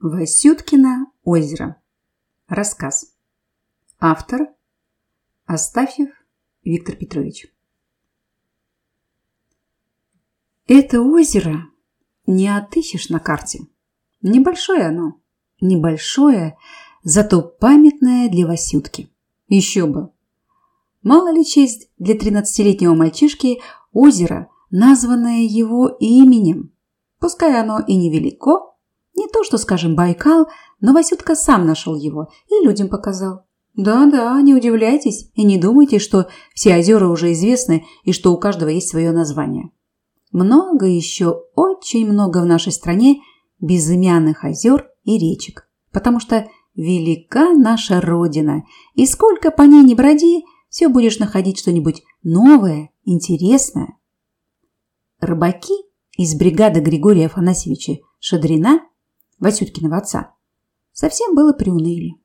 Васюткино озеро. Рассказ. Автор Астафьев Виктор Петрович. Это озеро не отыщешь на карте. Небольшое оно. Небольшое, зато памятное для Васютки. Еще бы. Мало ли честь для 13-летнего мальчишки озеро, названное его именем. Пускай оно и невелико, то, что, скажем, Байкал, но Васютка сам нашел его и людям показал. Да-да, не удивляйтесь и не думайте, что все озера уже известны и что у каждого есть свое название. Много еще, очень много в нашей стране безымянных озер и речек, потому что велика наша Родина, и сколько по ней не броди, все будешь находить что-нибудь новое, интересное. Рыбаки из бригады Григория Афанасьевича Шадрина Васюткиного отца, совсем было приуныли.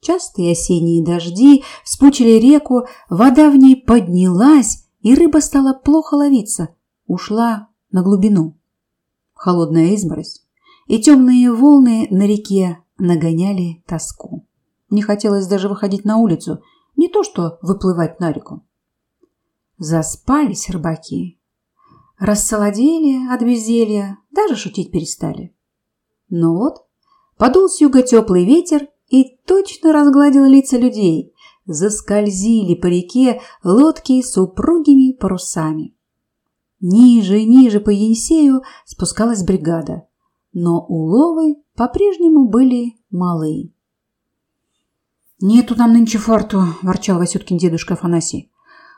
Частые осенние дожди вспучили реку, вода в ней поднялась, и рыба стала плохо ловиться, ушла на глубину. Холодная изморозь и темные волны на реке нагоняли тоску. Не хотелось даже выходить на улицу, не то что выплывать на реку. Заспались рыбаки, рассолодели от безделья, даже шутить перестали. Но вот подул с юга теплый ветер и точно разгладил лица людей. Заскользили по реке лодки с упругими парусами. Ниже и ниже по Енисею спускалась бригада, но уловы по-прежнему были малы. «Нету нам нынче фарту», – ворчал Васюткин дедушка Афанасий.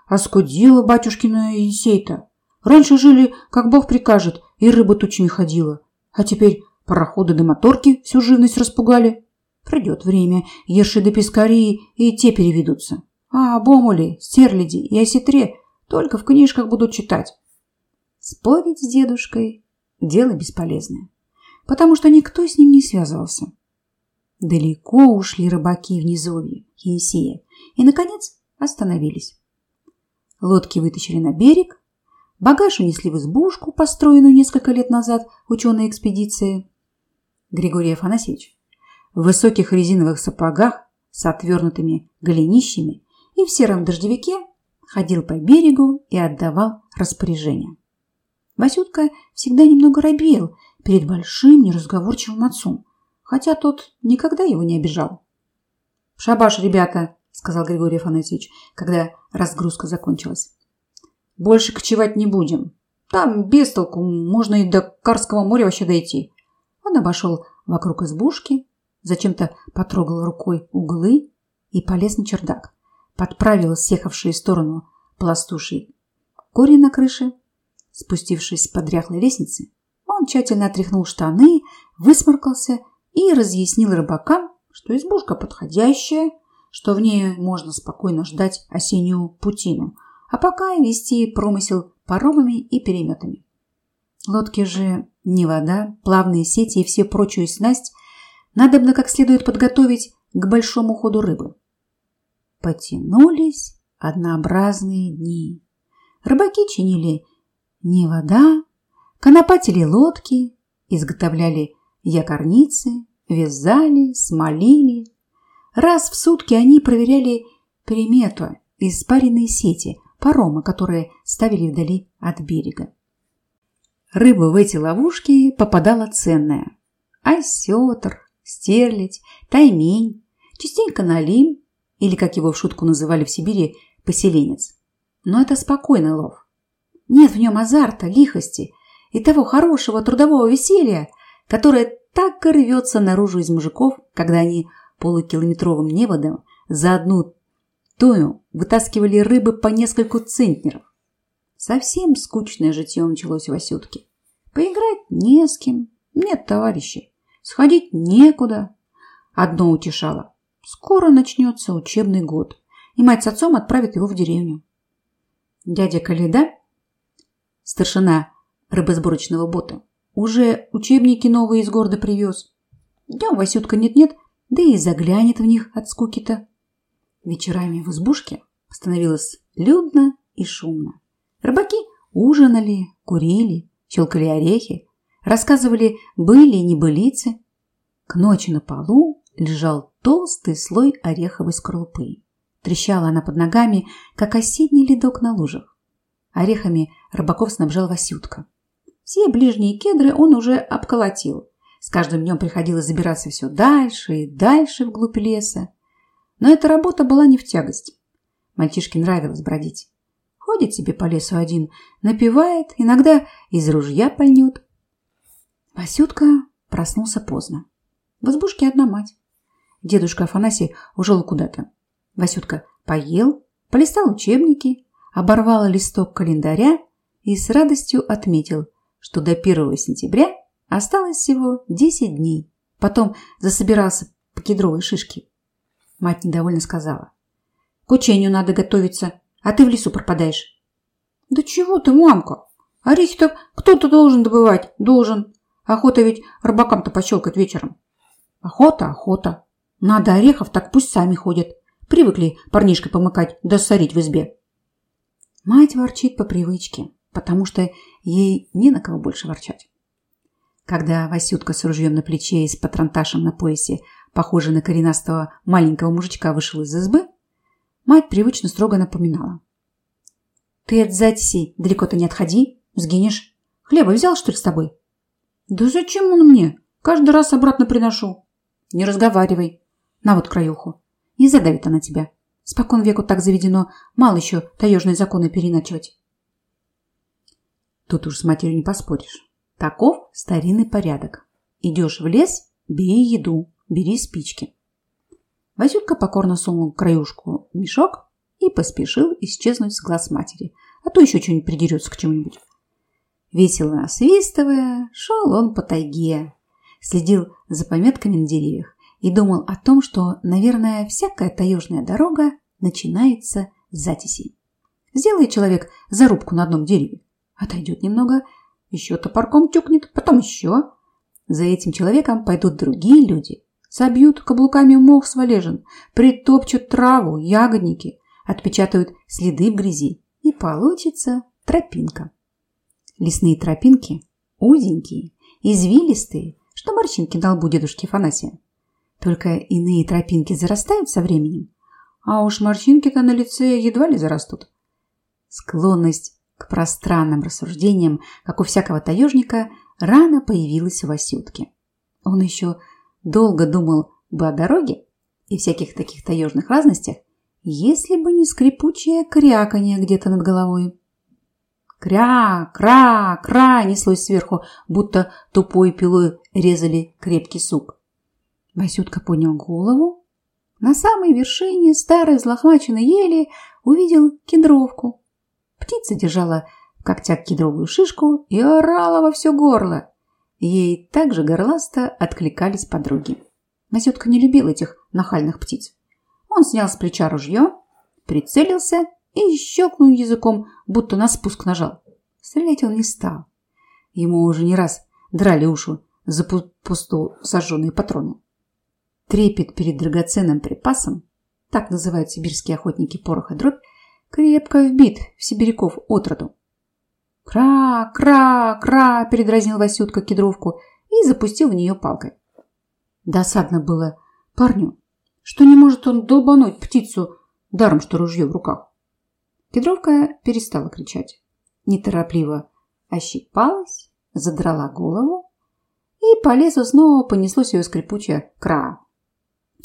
«Оскудила батюшкина Енисей-то. Раньше жили, как Бог прикажет, и рыба тучами ходила. А теперь Пароходы да моторки всю живность распугали. Придет время, ерши да пескари и те переведутся. А бомули, стерляди и осетре только в книжках будут читать. Спорить с дедушкой – дело бесполезное, потому что никто с ним не связывался. Далеко ушли рыбаки в низовье Енисея и, наконец, остановились. Лодки вытащили на берег, багаж унесли в избушку, построенную несколько лет назад ученой экспедицией. Григорий Афанасьевич в высоких резиновых сапогах с отвернутыми голенищами и в сером дождевике ходил по берегу и отдавал распоряжения. Васютка всегда немного робел перед большим неразговорчивым отцом, хотя тот никогда его не обижал. «Шабаш, ребята!» – сказал Григорий Афанасьевич, когда разгрузка закончилась. «Больше кочевать не будем. Там без толку, можно и до Карского моря вообще дойти. Он обошел вокруг избушки, зачем-то потрогал рукой углы и полез на чердак. Подправил съехавшие в сторону пластушей кори на крыше. Спустившись по дряхлой лестнице, он тщательно отряхнул штаны, высморкался и разъяснил рыбакам, что избушка подходящая, что в ней можно спокойно ждать осеннюю путину, а пока вести промысел паромами и переметами. Лодки же не вода, плавные сети и все прочую снасть надобно как следует подготовить к большому ходу рыбы. Потянулись однообразные дни. Рыбаки чинили не вода, конопатили лодки, изготовляли якорницы, вязали, смолили. Раз в сутки они проверяли примету из спаренной сети парома, которые ставили вдали от берега. Рыба в эти ловушки попадала ценная. Осетр, стерлядь, таймень, частенько налим, или, как его в шутку называли в Сибири, поселенец. Но это спокойный лов. Нет в нем азарта, лихости и того хорошего трудового веселья, которое так и рвется наружу из мужиков, когда они полукилометровым неводом за одну тою вытаскивали рыбы по нескольку центнеров. Совсем скучное житье началось у Васютки. Поиграть не с кем, нет товарищей. Сходить некуда. Одно утешало. Скоро начнется учебный год, и мать с отцом отправят его в деревню. Дядя Каледа, старшина рыбосборочного бота, уже учебники новые из города привез. Днем Васютка нет-нет, да и заглянет в них от скуки-то. Вечерами в избушке становилось людно и шумно. Рыбаки ужинали, курили, щелкали орехи, рассказывали были и небылицы. К ночи на полу лежал толстый слой ореховой скорлупы. Трещала она под ногами, как осенний ледок на лужах. Орехами рыбаков снабжал Васютка. Все ближние кедры он уже обколотил. С каждым днем приходилось забираться все дальше и дальше вглубь леса. Но эта работа была не в тягость. Мальчишке нравилось бродить. Ходит себе по лесу один, напевает, иногда из ружья пальнет. Васютка проснулся поздно. В избушке одна мать. Дедушка Афанасий ушел куда-то. Васютка поел, полистал учебники, оборвал листок календаря и с радостью отметил, что до 1 сентября осталось всего 10 дней. Потом засобирался по кедровой шишке. Мать недовольно сказала. К учению надо готовиться, а ты в лесу пропадаешь. Да чего ты, мамка? Орехи-то кто-то должен добывать, должен. Охота ведь рыбакам-то пощелкать вечером. Охота, охота. Надо орехов, так пусть сами ходят. Привыкли парнишкой помыкать да ссорить в избе. Мать ворчит по привычке, потому что ей не на кого больше ворчать. Когда Васютка с ружьем на плече и с патронташем на поясе, похожий на коренастого маленького мужичка, вышел из избы, мать привычно строго напоминала. «Ты от затисей далеко-то не отходи, сгинешь. Хлеба взял, что ли, с тобой?» «Да зачем он мне? Каждый раз обратно приношу». «Не разговаривай. На вот краюху. Не задавит она тебя. Спокон веку так заведено, мало еще таежные законы переначивать». Тут уж с матерью не поспоришь. Таков старинный порядок. Идешь в лес – бери еду, бери спички. Васютка покорно сунул краюшку мешок и поспешил исчезнуть с глаз матери, а то еще что-нибудь придерется к чему-нибудь. Весело насвистывая, шел он по тайге, следил за пометками на деревьях и думал о том, что, наверное, всякая таежная дорога начинается с затисей. Сделает человек зарубку на одном дереве, отойдет немного – еще топорком тюкнет, потом еще. За этим человеком пойдут другие люди. Собьют каблуками мох с валежин, притопчут траву, ягодники, отпечатают следы в грязи. И получится тропинка. Лесные тропинки узенькие, извилистые, что морщинки на лбу дедушки Фанасия. Только иные тропинки зарастают со временем, а уж морщинки-то на лице едва ли зарастут. Склонность к пространным рассуждениям, как у всякого таежника, рано появилась у Васютки. Он еще долго думал бы о дороге и всяких таких таежных разностях, если бы не скрипучее кряканье где-то над головой. Кря, кра, кра неслось сверху, будто тупой пилой резали крепкий сук. Васютка поднял голову. На самой вершине старой злохмаченной ели увидел кедровку. Птица держала в когтях кедровую шишку и орала во все горло. Ей также горласто откликались подруги. Насетка не любил этих нахальных птиц. Он снял с плеча ружье, прицелился и щелкнул языком, будто на спуск нажал. Стрелять он не стал. Ему уже не раз драли уши за пусту сожженные патроны. Трепет перед драгоценным припасом, так называют сибирские охотники пороха дробь, крепко вбит в сибиряков отроду. «Кра, кра, кра!» – передразнил Васютка кедровку и запустил в нее палкой. Досадно было парню, что не может он долбануть птицу, даром что ружье в руках. Кедровка перестала кричать. Неторопливо ощипалась, задрала голову, и по лесу снова понеслось ее скрипучее «кра».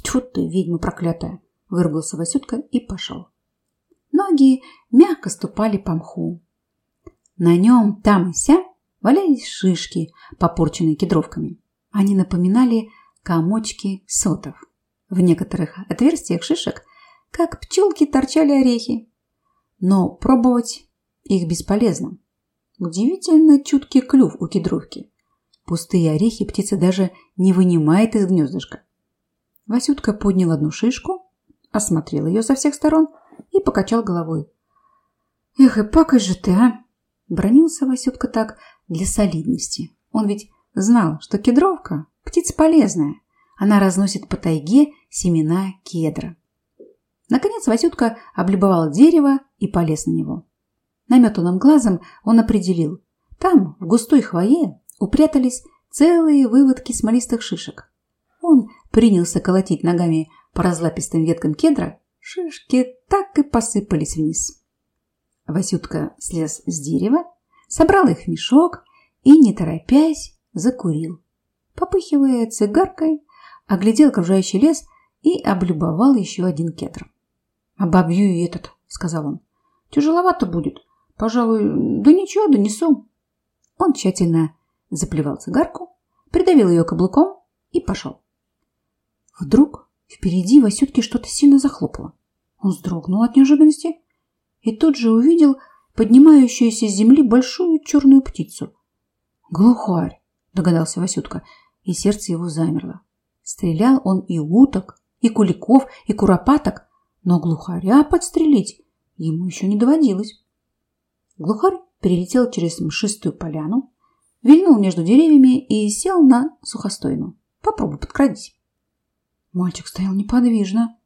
«Тьфу ты, ведьма проклятая!» – вырвался Васютка и пошел. Ноги мягко ступали по мху. На нем там и ся валялись шишки, попорченные кедровками. Они напоминали комочки сотов. В некоторых отверстиях шишек, как пчелки, торчали орехи. Но пробовать их бесполезно. Удивительно чуткий клюв у кедровки. Пустые орехи птица даже не вынимает из гнездышка. Васютка поднял одну шишку, осмотрел ее со всех сторон – и покачал головой. «Эх, и пакость же ты, а!» Бронился Васютка так для солидности. Он ведь знал, что кедровка – птица полезная. Она разносит по тайге семена кедра. Наконец Васютка облюбовал дерево и полез на него. Наметанным глазом он определил. Там, в густой хвое, упрятались целые выводки смолистых шишек. принялся колотить ногами по разлапистым веткам кедра, шишки так и посыпались вниз. Васютка слез с дерева, собрал их в мешок и, не торопясь, закурил. Попыхивая цигаркой, оглядел окружающий лес и облюбовал еще один кедр. «Обобью и этот», — сказал он. «Тяжеловато будет. Пожалуй, да ничего, донесу». Он тщательно заплевал цигарку, придавил ее каблуком и пошел. Вдруг впереди Васютки что-то сильно захлопало. Он вздрогнул от неожиданности и тут же увидел поднимающуюся с земли большую черную птицу. «Глухарь!» – догадался Васютка, и сердце его замерло. Стрелял он и уток, и куликов, и куропаток, но глухаря подстрелить ему еще не доводилось. Глухарь перелетел через мшистую поляну, вильнул между деревьями и сел на сухостойну. Попробуй подкрадись. Мальчик стоял неподвижно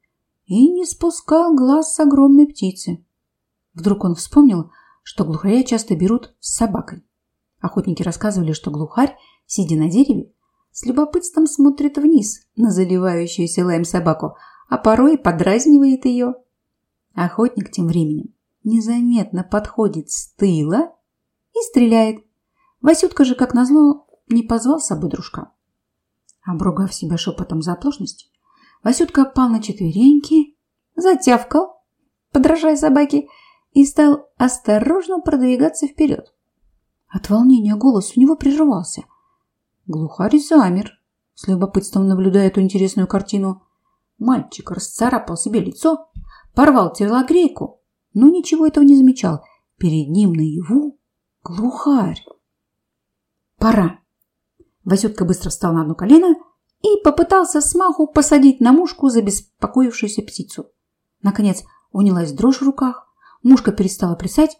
и не спускал глаз с огромной птицы. Вдруг он вспомнил, что глухаря часто берут с собакой. Охотники рассказывали, что глухарь, сидя на дереве, с любопытством смотрит вниз на заливающуюся лаем собаку, а порой подразнивает ее. Охотник тем временем незаметно подходит с тыла и стреляет. Васютка же, как назло, не позвал с собой дружка. Обругав себя шепотом за оплошность, Васютка пал на четвереньки, затявкал, подражая собаке, и стал осторожно продвигаться вперед. От волнения голос у него прерывался. Глухарь замер, с любопытством наблюдая эту интересную картину. Мальчик расцарапал себе лицо, порвал телогрейку, но ничего этого не замечал. Перед ним наяву глухарь. Пора. Васютка быстро встал на одно колено и попытался смаху посадить на мушку забеспокоившуюся птицу. Наконец унялась дрожь в руках, мушка перестала плясать,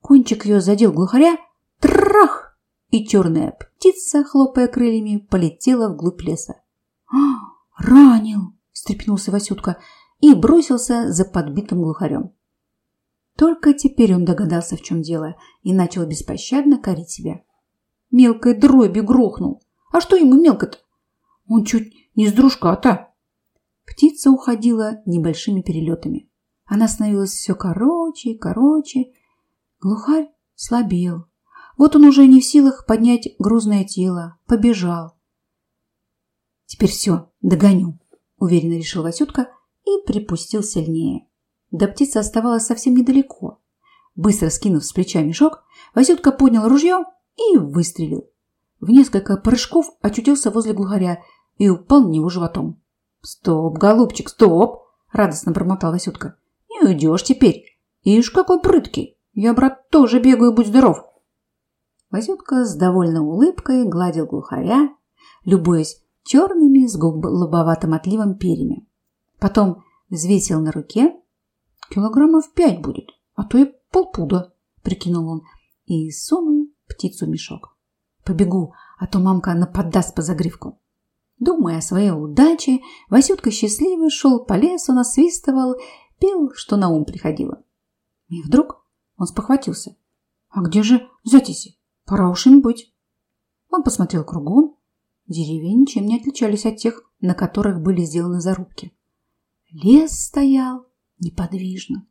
кончик ее задел глухаря, трах! И черная птица, хлопая крыльями, полетела вглубь леса. «А, ранил!» – встрепенулся Васютка и бросился за подбитым глухарем. Только теперь он догадался, в чем дело, и начал беспощадно корить себя. Мелкой дроби грохнул. А что ему мелко-то? Он чуть не с дружка-то. Птица уходила небольшими перелетами. Она становилась все короче и короче. Глухарь слабел. Вот он уже не в силах поднять грузное тело. Побежал. Теперь все, догоню, уверенно решил Васютка и припустил сильнее. До птицы оставалось совсем недалеко. Быстро скинув с плеча мешок, Васютка поднял ружье и выстрелил. В несколько прыжков очутился возле глухаря и упал на него животом. «Стоп, голубчик, стоп!» – радостно бормотал Васютка. «Не уйдешь теперь. Ишь, какой прыткий! Я, брат, тоже бегаю, будь здоров!» Васютка с довольной улыбкой гладил глухаря, любуясь черными с голубоватым отливом перьями. Потом взвесил на руке. Килограммов пять будет, а то и полпуда, прикинул он и сунул птицу в мешок. Побегу, а то мамка нападаст по загривку. Думая о своей удаче, Васютка счастливый шел по лесу, насвистывал, пел, что на ум приходило. И вдруг он спохватился. А где же затиси? Пора уж им быть. Он посмотрел кругом. Деревья ничем не отличались от тех, на которых были сделаны зарубки. Лес стоял неподвижно,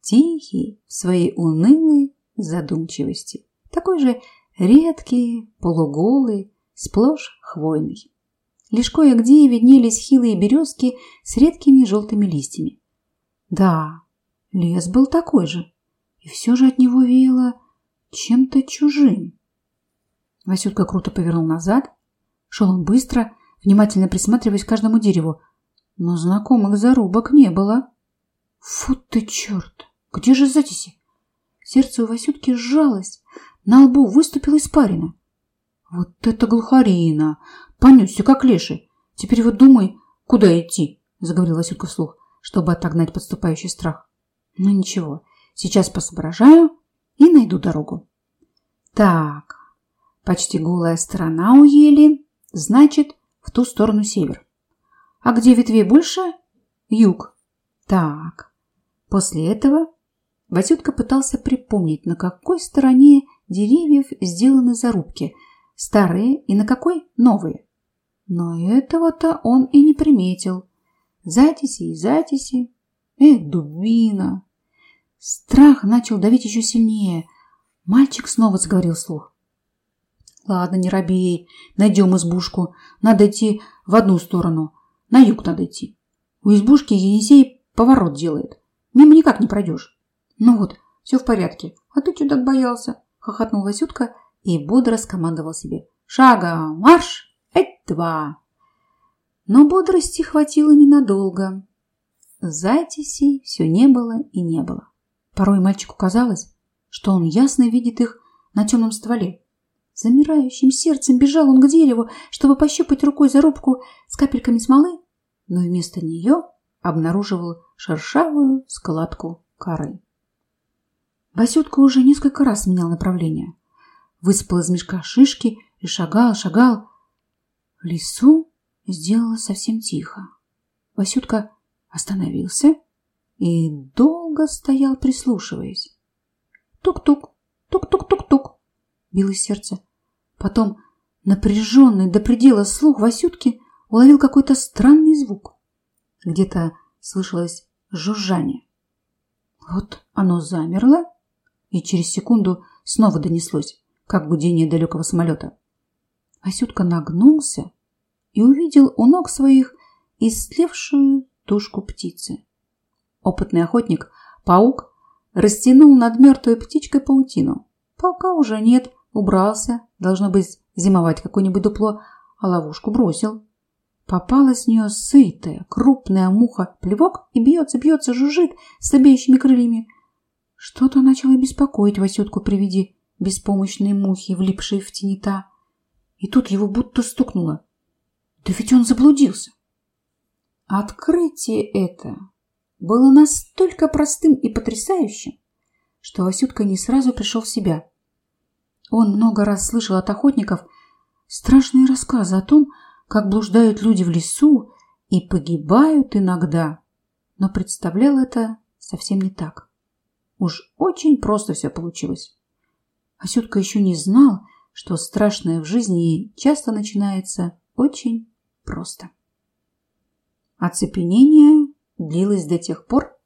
тихий в своей унылой задумчивости, такой же редкий, полуголый, сплошь хвойный. Лишь кое-где виднелись хилые березки с редкими желтыми листьями. Да, лес был такой же, и все же от него веяло чем-то чужим. Васютка круто повернул назад. Шел он быстро, внимательно присматриваясь к каждому дереву, но знакомых зарубок не было. Фу ты, черт! Где же затиси? Сердце у Васютки сжалось, на лбу выступила испарина. Вот это глухарина! Понесся, как леший. Теперь вот думай, куда идти, заговорил Васютка вслух, чтобы отогнать подступающий страх. Ну ничего, сейчас посоображаю и найду дорогу. Так, почти голая сторона у ели, значит, в ту сторону север. А где ветвей больше? Юг. Так, после этого Васютка пытался припомнить, на какой стороне деревьев сделаны зарубки, старые и на какой новые. Но этого-то он и не приметил. Затиси и затиси. Эх, дубина! Страх начал давить еще сильнее. Мальчик снова заговорил вслух. Ладно, не робей. Найдем избушку. Надо идти в одну сторону. На юг надо идти. У избушки Енисей поворот делает. Мимо никак не пройдешь. Ну вот, все в порядке. А ты чудак боялся. Хохотнул Васютка и бодро скомандовал себе. Шагом марш! Эть два! Но бодрости хватило ненадолго. Затисей все не было и не было. Порой мальчику казалось, что он ясно видит их на темном стволе. Замирающим сердцем бежал он к дереву, чтобы пощупать рукой зарубку с капельками смолы, но вместо нее обнаруживал шершавую складку коры. Васютка уже несколько раз менял направление. Высыпал из мешка шишки и шагал, шагал. В лесу сделала совсем тихо. Васютка остановился и долго стоял, прислушиваясь. Тук-тук, тук-тук-тук-тук, билось сердце. Потом напряженный до предела слух Васютки уловил какой-то странный звук. Где-то слышалось жужжание. Вот оно замерло, и через секунду снова донеслось, как гудение далекого самолета. Васютка нагнулся и увидел у ног своих истлевшую тушку птицы. Опытный охотник, паук, растянул над мертвой птичкой паутину. Паука уже нет, убрался, должно быть, зимовать какое-нибудь дупло, а ловушку бросил. Попала с нее сытая, крупная муха, плевок и бьется, бьется, жужжит слабеющими крыльями. Что-то начало беспокоить Васютку при виде беспомощной мухи, влипшей в тенета. И тут его будто стукнуло. Да ведь он заблудился. Открытие это было настолько простым и потрясающим, что Васютка не сразу пришел в себя. Он много раз слышал от охотников страшные рассказы о том, как блуждают люди в лесу и погибают иногда, но представлял это совсем не так. Уж очень просто все получилось. Васютка еще не знал, что страшное в жизни часто начинается очень просто. Оцепенение длилось до тех пор,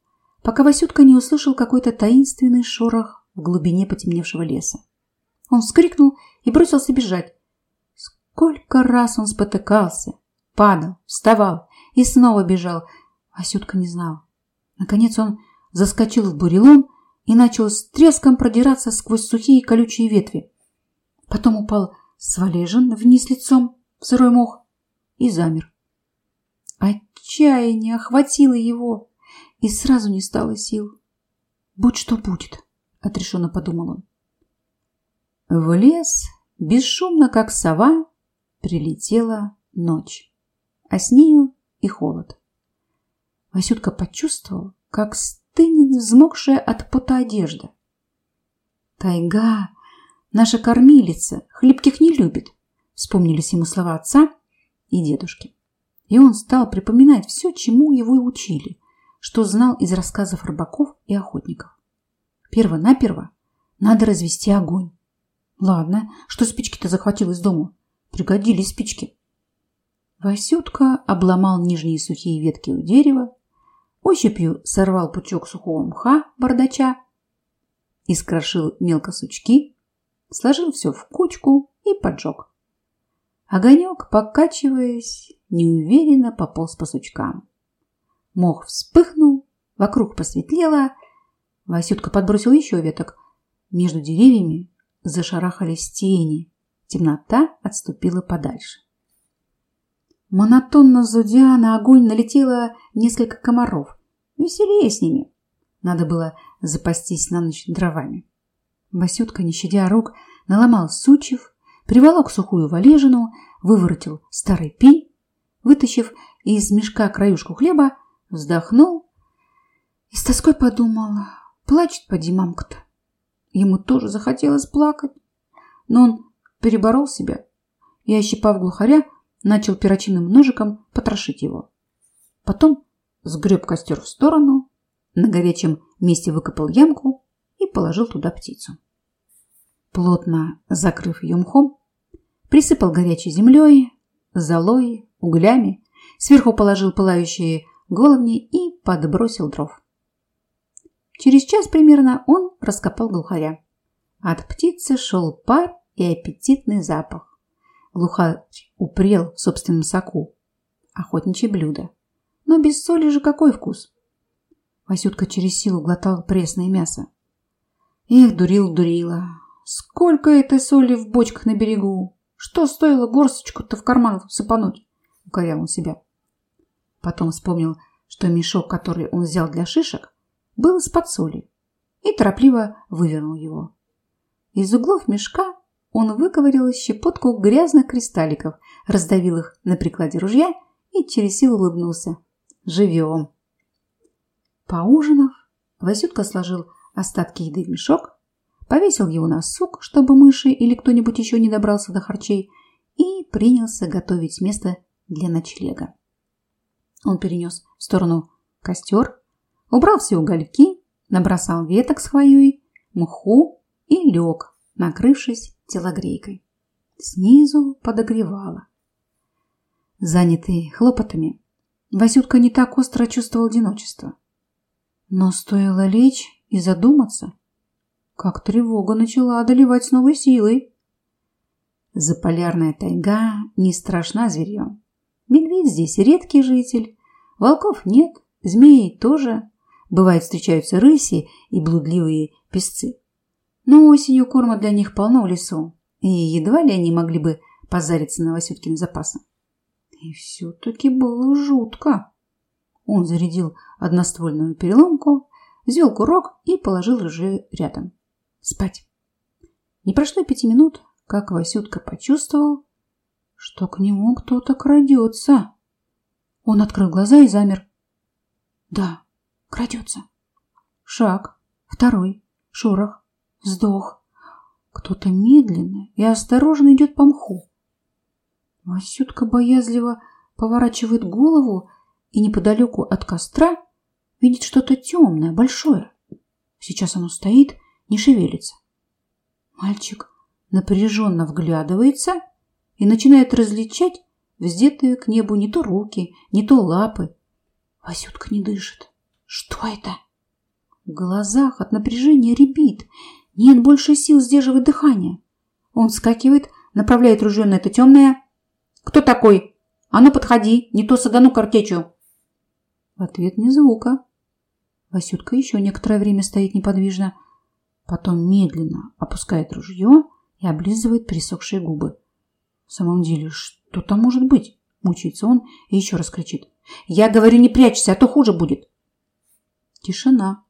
пока Васютка не услышал какой-то таинственный шорох в глубине потемневшего леса. Он вскрикнул и бросился бежать. Сколько раз он спотыкался, падал, вставал и снова бежал. Васютка не знал. Наконец он заскочил в бурелом и начал с треском продираться сквозь сухие колючие ветви. Потом упал с валежин вниз лицом в сырой мох и замер. Отчаяние охватило его, и сразу не стало сил. «Будь что будет», — отрешенно подумал он. В лес, бесшумно как сова, прилетела ночь, а с нею и холод. Васютка почувствовал, как стынет взмокшая от пота одежда. «Тайга, наша кормилица, хлебких не любит», вспомнились ему слова отца и дедушки. И он стал припоминать все, чему его и учили, что знал из рассказов рыбаков и охотников. Перво-наперво надо развести огонь. Ладно, что спички-то захватил из дома. Пригодились спички. Васютка обломал нижние сухие ветки у дерева, ощупью сорвал пучок сухого мха бардача, искрошил мелко сучки, сложил все в кучку и поджег. Огонек, покачиваясь, неуверенно пополз по сучкам. Мох вспыхнул, вокруг посветлело. Васютка подбросил еще веток. Между деревьями зашарахались тени. Темнота отступила подальше. Монотонно зудя на огонь налетело несколько комаров. Веселее с ними. Надо было запастись на ночь дровами. Васютка, не щадя рук, наломал сучьев, приволок сухую валежину, выворотил старый пень, вытащив из мешка краюшку хлеба, вздохнул и с тоской подумал, плачет поди мамка-то. Ему тоже захотелось плакать, но он переборол себя и, ощипав глухаря, начал перочинным ножиком потрошить его. Потом сгреб костер в сторону, на горячем месте выкопал ямку и положил туда птицу. Плотно закрыв ее мхом, присыпал горячей землей, золой, углями, сверху положил пылающие головни и подбросил дров. Через час примерно он раскопал глухаря. От птицы шел пар и аппетитный запах. Глухарь упрел в собственном соку. Охотничье блюдо. Но без соли же какой вкус? Васютка через силу глотал пресное мясо. Эх, дурил-дурила. Сколько этой соли в бочках на берегу? Что стоило горсточку-то в карман сыпануть? Укорял он себя. Потом вспомнил, что мешок, который он взял для шишек, был из-под соли, и торопливо вывернул его. Из углов мешка он выковырял щепотку грязных кристалликов, раздавил их на прикладе ружья и через силу улыбнулся. «Живем!» Поужинав, Васютка сложил остатки еды в мешок, повесил его на сук, чтобы мыши или кто-нибудь еще не добрался до харчей, и принялся готовить место для ночлега. Он перенес в сторону костер, убрал все угольки, набросал веток с хвоей, мху и лег, накрывшись телогрейкой. Снизу подогревало. Занятый хлопотами, Васютка не так остро чувствовал одиночество. Но стоило лечь и задуматься, как тревога начала одолевать с новой силой. Заполярная тайга не страшна зверьем. Медведь здесь редкий житель, волков нет, змеи тоже. Бывает, встречаются рыси и блудливые песцы. Но осенью корма для них полно в лесу, и едва ли они могли бы позариться на Васюткин запасы. И все-таки было жутко. Он зарядил одноствольную переломку, взвел курок и положил ружье рядом. Спать. Не прошло пяти минут, как Васютка почувствовал, что к нему кто-то крадется. Он открыл глаза и замер. Да, крадется. Шаг, второй, шорох, вздох. Кто-то медленно и осторожно идет по мху. Васютка боязливо поворачивает голову и неподалеку от костра видит что-то темное, большое. Сейчас оно стоит, не шевелится. Мальчик напряженно вглядывается и начинает различать вздетые к небу не то руки, не то лапы. Васютка не дышит. Что это? В глазах от напряжения рябит. Нет больше сил сдерживать дыхание. Он вскакивает, направляет ружье на это темное. «Кто такой? А ну подходи, не то садану картечью!» В ответ ни звука. Васютка еще некоторое время стоит неподвижно, потом медленно опускает ружье и облизывает пересохшие губы. В самом деле, что там может быть? Мучается он и еще раз кричит. Я говорю, не прячься, а то хуже будет. Тишина.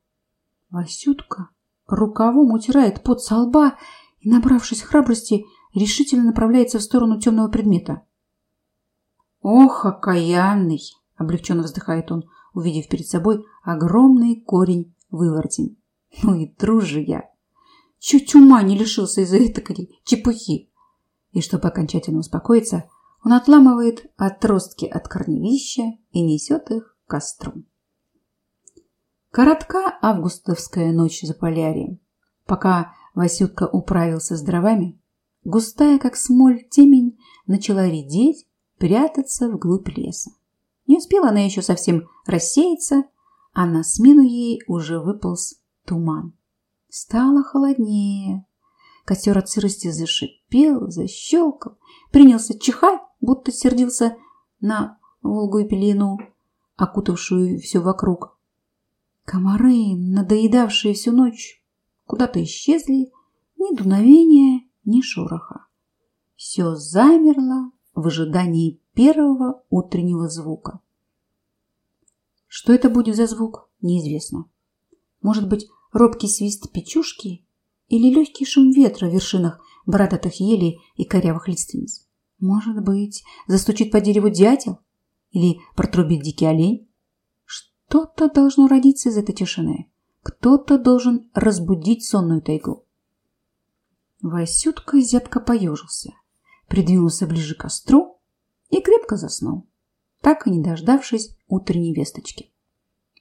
Васютка рукавом утирает пот со лба и, набравшись храбрости, решительно направляется в сторону темного предмета. «Ох, окаянный!» – облегченно вздыхает он, увидев перед собой огромный корень выворотень. Ну и трус же я. Чуть ума не лишился из-за этой чепухи. И чтобы окончательно успокоиться, он отламывает отростки от корневища и несет их к костру. Коротка августовская ночь за полярием. Пока Васютка управился с дровами, густая, как смоль, темень начала редеть, прятаться вглубь леса. Не успела она еще совсем рассеяться, а на смену ей уже выполз туман. Стало холоднее. Костер от сырости зашипел, защелкал, принялся чихать, будто сердился на волгую пелену, окутавшую все вокруг. Комары, надоедавшие всю ночь, куда-то исчезли, ни дуновения, ни шороха. Все замерло в ожидании первого утреннего звука. Что это будет за звук, неизвестно. Может быть, робкий свист печушки или легкий шум ветра в вершинах бородатых елей и корявых лиственниц. Может быть, застучит по дереву дятел или протрубит дикий олень. Что-то должно родиться из этой тишины. Кто-то должен разбудить сонную тайгу. Васютка зябко поежился, придвинулся ближе к костру и крепко заснул, так и не дождавшись утренней весточки.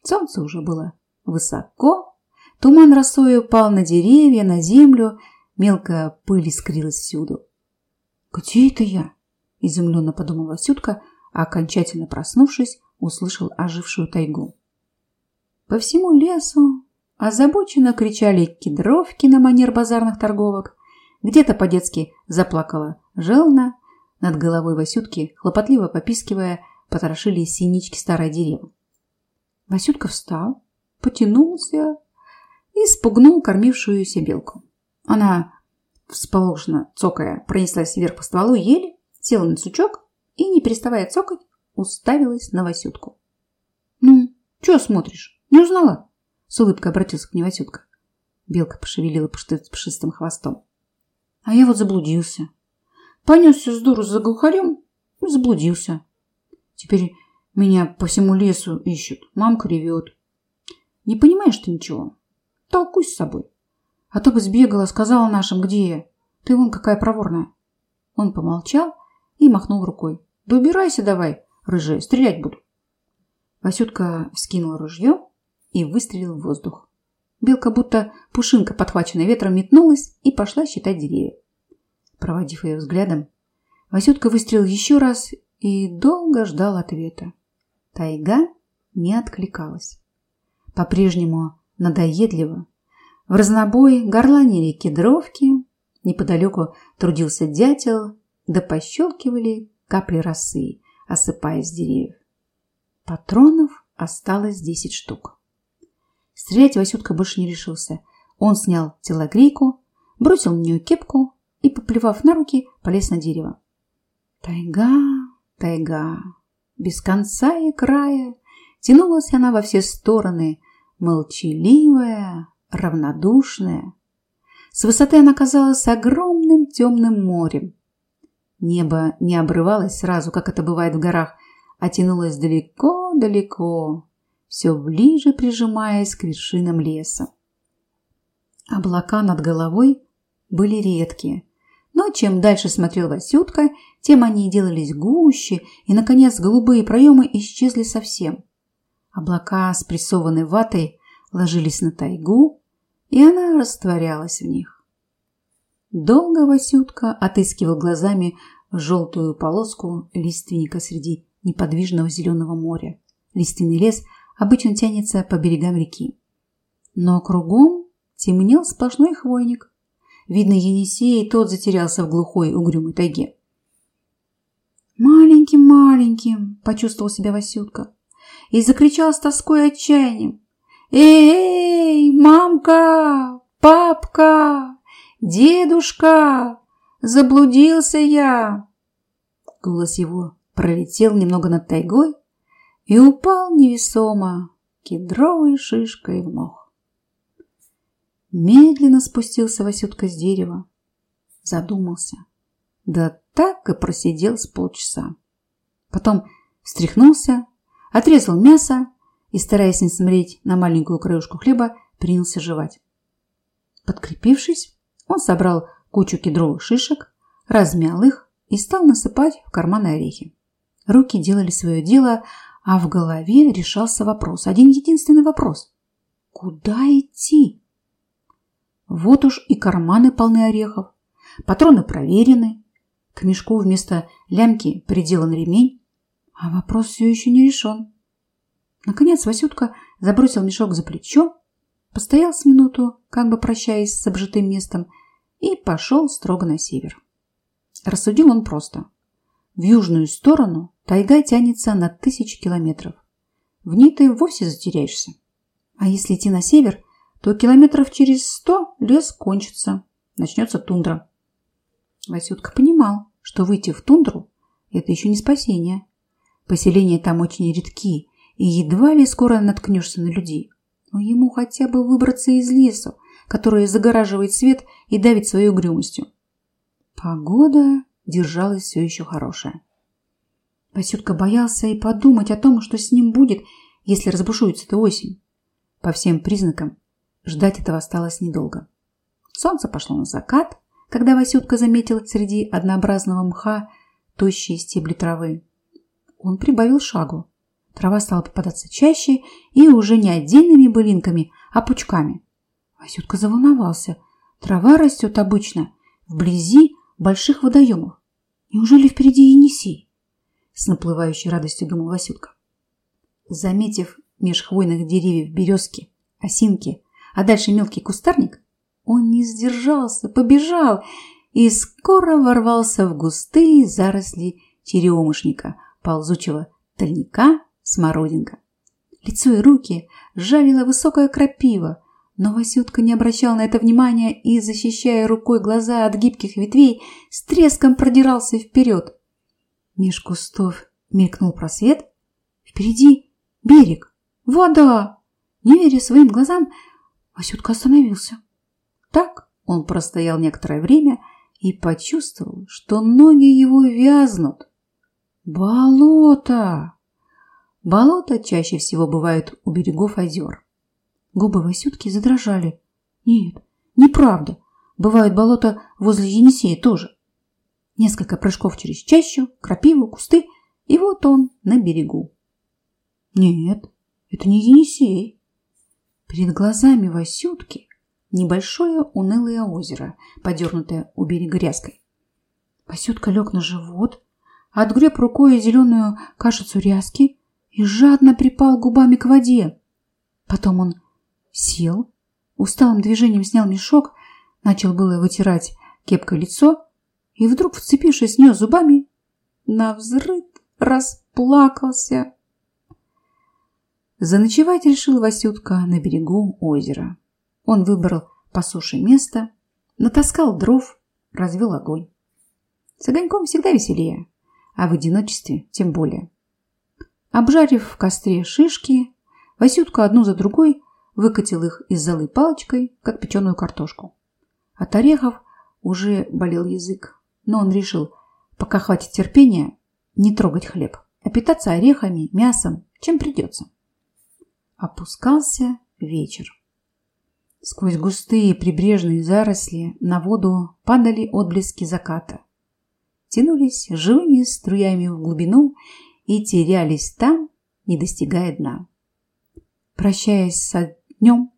Солнце уже было высоко, туман росой упал на деревья, на землю, мелкая пыль искрилась всюду. «Где это я? изумленно подумал Васютка, а окончательно проснувшись, услышал ожившую тайгу. По всему лесу озабоченно кричали кедровки на манер базарных торговок. Где-то по-детски заплакала желна, над головой Васютки, хлопотливо попискивая, потрошили синички старой деревни. Васютка встал, потянулся и спугнул кормившуюся белку. Она, всположно цокая, пронеслась вверх по стволу ели, села на сучок и, не переставая цокать, уставилась на Васютку. «Ну, чего смотришь? Не узнала?» С улыбкой обратился к ней Васютка. Белка пошевелила пушистым хвостом. «А я вот заблудился. Понесся с дуру за глухарем и заблудился. Теперь меня по всему лесу ищут. Мамка ревет. Не понимаешь ты ничего? Толкуй с собой. А то бы сбегала, сказала нашим, где я. Ты вон какая проворная. Он помолчал и махнул рукой. Да убирайся давай, рыжая, стрелять буду. Васютка вскинул ружье и выстрелил в воздух. Белка, будто пушинка, подхваченная ветром, метнулась и пошла считать деревья. Проводив ее взглядом, Васютка выстрелил еще раз и долго ждал ответа. Тайга не откликалась. По-прежнему надоедливо. В разнобой горланили кедровки, неподалеку трудился дятел, да пощелкивали капли росы, осыпаясь с деревьев. Патронов осталось десять штук. Стрелять Васютка больше не решился. Он снял телогрейку, бросил на нее кепку и, поплевав на руки, полез на дерево. Тайга, тайга, без конца и края, тянулась она во все стороны, молчаливая, равнодушная. С высоты она казалась огромным темным морем. Небо не обрывалось сразу, как это бывает в горах, а тянулось далеко-далеко, все ближе прижимаясь к вершинам леса. Облака над головой были редкие, но чем дальше смотрел Васютка, тем они делались гуще, и, наконец, голубые проемы исчезли совсем. Облака, спрессованные ватой, ложились на тайгу, и она растворялась в них. Долго Васютка отыскивал глазами желтую полоску лиственника среди неподвижного зеленого моря. Лиственный лес обычно тянется по берегам реки. Но кругом темнел сплошной хвойник. Видно, Енисей тот затерялся в глухой угрюмой тайге. «Маленьким-маленьким!» – почувствовал себя Васютка и закричал с тоской и отчаянием. «Эй, мамка! Папка! Дедушка! Заблудился я!» Голос его пролетел немного над тайгой и упал невесомо кедровой шишкой в мох. Медленно спустился Васютка с дерева, задумался. Да так и просидел с полчаса. Потом встряхнулся, отрезал мясо и, стараясь не смотреть на маленькую краюшку хлеба, принялся жевать. Подкрепившись, он собрал кучу кедровых шишек, размял их и стал насыпать в карманы орехи. Руки делали свое дело, а в голове решался вопрос. Один единственный вопрос. Куда идти? Вот уж и карманы полны орехов, патроны проверены, к мешку вместо лямки приделан ремень, а вопрос все еще не решен. Наконец Васютка забросил мешок за плечо, постоял с минуту, как бы прощаясь с обжитым местом, и пошел строго на север. Рассудил он просто. В южную сторону тайга тянется на тысячи километров. В ней ты вовсе затеряешься. А если идти на север, то километров через сто лес кончится, начнется тундра. Васютка понимал, что выйти в тундру – это еще не спасение. Поселения там очень редки, и едва ли скоро наткнешься на людей. Но ему хотя бы выбраться из леса, который загораживает свет и давит своей угрюмостью. Погода держалась все еще хорошая. Васютка боялся и подумать о том, что с ним будет, если разбушуется эта осень. По всем признакам, ждать этого осталось недолго. Солнце пошло на закат, когда Васютка заметил среди однообразного мха тощие стебли травы. Он прибавил шагу. Трава стала попадаться чаще и уже не отдельными былинками, а пучками. Васютка заволновался. Трава растет обычно вблизи больших водоемов. Неужели впереди Енисей? С наплывающей радостью думал Васютка. Заметив меж хвойных деревьев березки, осинки, а дальше мелкий кустарник, он не сдержался, побежал и скоро ворвался в густые заросли черемушника, ползучего тальника смородинка. Лицо и руки жалила высокая крапива, но Васютка не обращал на это внимания и, защищая рукой глаза от гибких ветвей, с треском продирался вперед. Меж кустов мелькнул просвет. Впереди берег, вода. Не веря своим глазам, Васютка остановился. Так он простоял некоторое время и почувствовал, что ноги его вязнут. Болото! Болота чаще всего бывают у берегов озер. Губы Васютки задрожали. Нет, неправда. Бывают болота возле Енисея тоже. Несколько прыжков через чащу, крапиву, кусты, и вот он на берегу. Нет, это не Енисей. Перед глазами Васютки небольшое унылое озеро, подернутое у берега ряской. Васютка лег на живот, отгреб рукой зеленую кашицу ряски и жадно припал губами к воде. Потом он сел, усталым движением снял мешок, начал было вытирать кепкой лицо и вдруг, вцепившись в нее зубами, навзрыд расплакался. Заночевать решил Васютка на берегу озера. Он выбрал по суше место, натаскал дров, развел огонь. С огоньком всегда веселее, а в одиночестве тем более. Обжарив в костре шишки, Васютка одну за другой выкатил их из золы палочкой, как печеную картошку. От орехов уже болел язык, но он решил, пока хватит терпения, не трогать хлеб, а питаться орехами, мясом, чем придется. Опускался вечер. Сквозь густые прибрежные заросли на воду падали отблески заката. Тянулись живыми струями в глубину и терялись там, не достигая дна. Прощаясь со днем,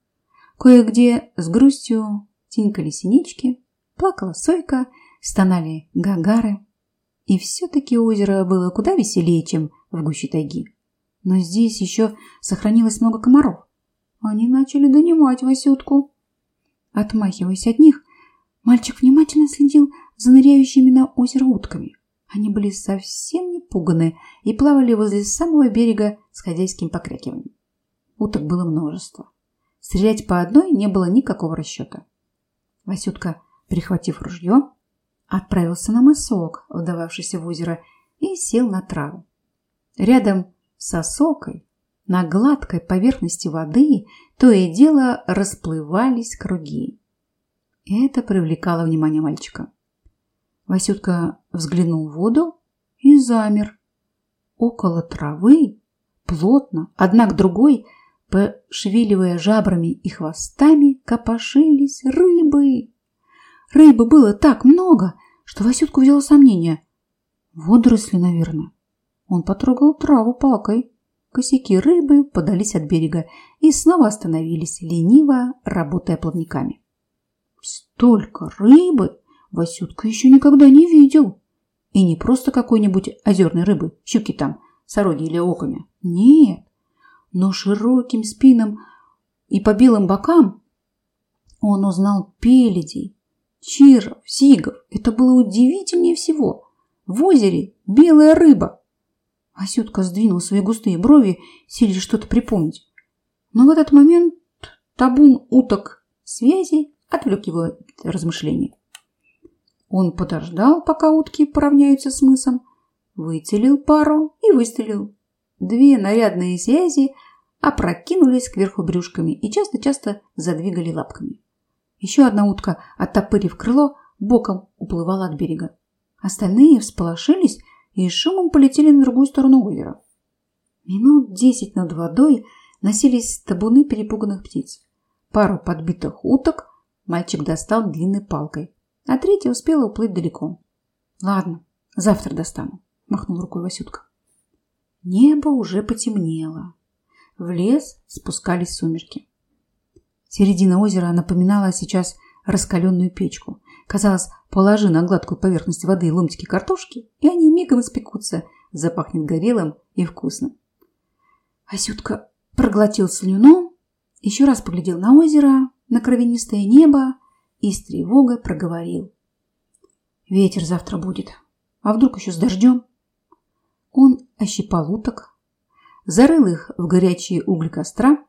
кое-где с грустью тинкали синички, плакала сойка, стонали гагары. И все-таки озеро было куда веселее, чем в гуще тайги. Но здесь еще сохранилось много комаров. Они начали донимать Васютку. Отмахиваясь от них, мальчик внимательно следил за ныряющими на озеро утками. Они были совсем не пуганы и плавали возле самого берега с хозяйским покрякиванием. Уток было множество. Стрелять по одной не было никакого расчета. Васютка, прихватив ружье, отправился на мысок, вдававшийся в озеро, и сел на траву. Рядом с осокой, на гладкой поверхности воды, то и дело расплывались круги. Это привлекало внимание мальчика. Васютка взглянул в воду и замер. Около травы, плотно, одна к другой, пошевеливая жабрами и хвостами, копошились рыбы. Рыбы было так много, что Васютку взяло сомнение. Водоросли, наверное. Он потрогал траву палкой. Косяки рыбы подались от берега и снова остановились, лениво работая плавниками. Столько рыбы! Васютка еще никогда не видел. И не просто какой-нибудь озерной рыбы, щуки там, сороги или оками. Нет, но широким спинам и по белым бокам он узнал пеледей, чиров, сигов. Это было удивительнее всего. В озере белая рыба. Васютка сдвинул свои густые брови, силясь что-то припомнить. Но в этот момент табун уток связи отвлек его от размышлений. Он подождал, пока утки поравняются с мысом, выцелил пару и выстрелил. Две нарядные связи опрокинулись кверху брюшками и часто-часто задвигали лапками. Еще одна утка, оттопырив крыло, боком уплывала от берега. Остальные всполошились и шумом полетели на другую сторону озера. Минут десять над водой носились табуны перепуганных птиц. Пару подбитых уток мальчик достал длинной палкой а третья успела уплыть далеко. Ладно, завтра достану, махнул рукой Васютка. Небо уже потемнело. В лес спускались сумерки. Середина озера напоминала сейчас раскаленную печку. Казалось, положи на гладкую поверхность воды ломтики картошки, и они мигом испекутся, запахнет горелым и вкусным. Асютка проглотил слюну, еще раз поглядел на озеро, на кровянистое небо и с тревогой проговорил. Ветер завтра будет. А вдруг еще с дождем? Он ощипал уток, зарыл их в горячие угли костра,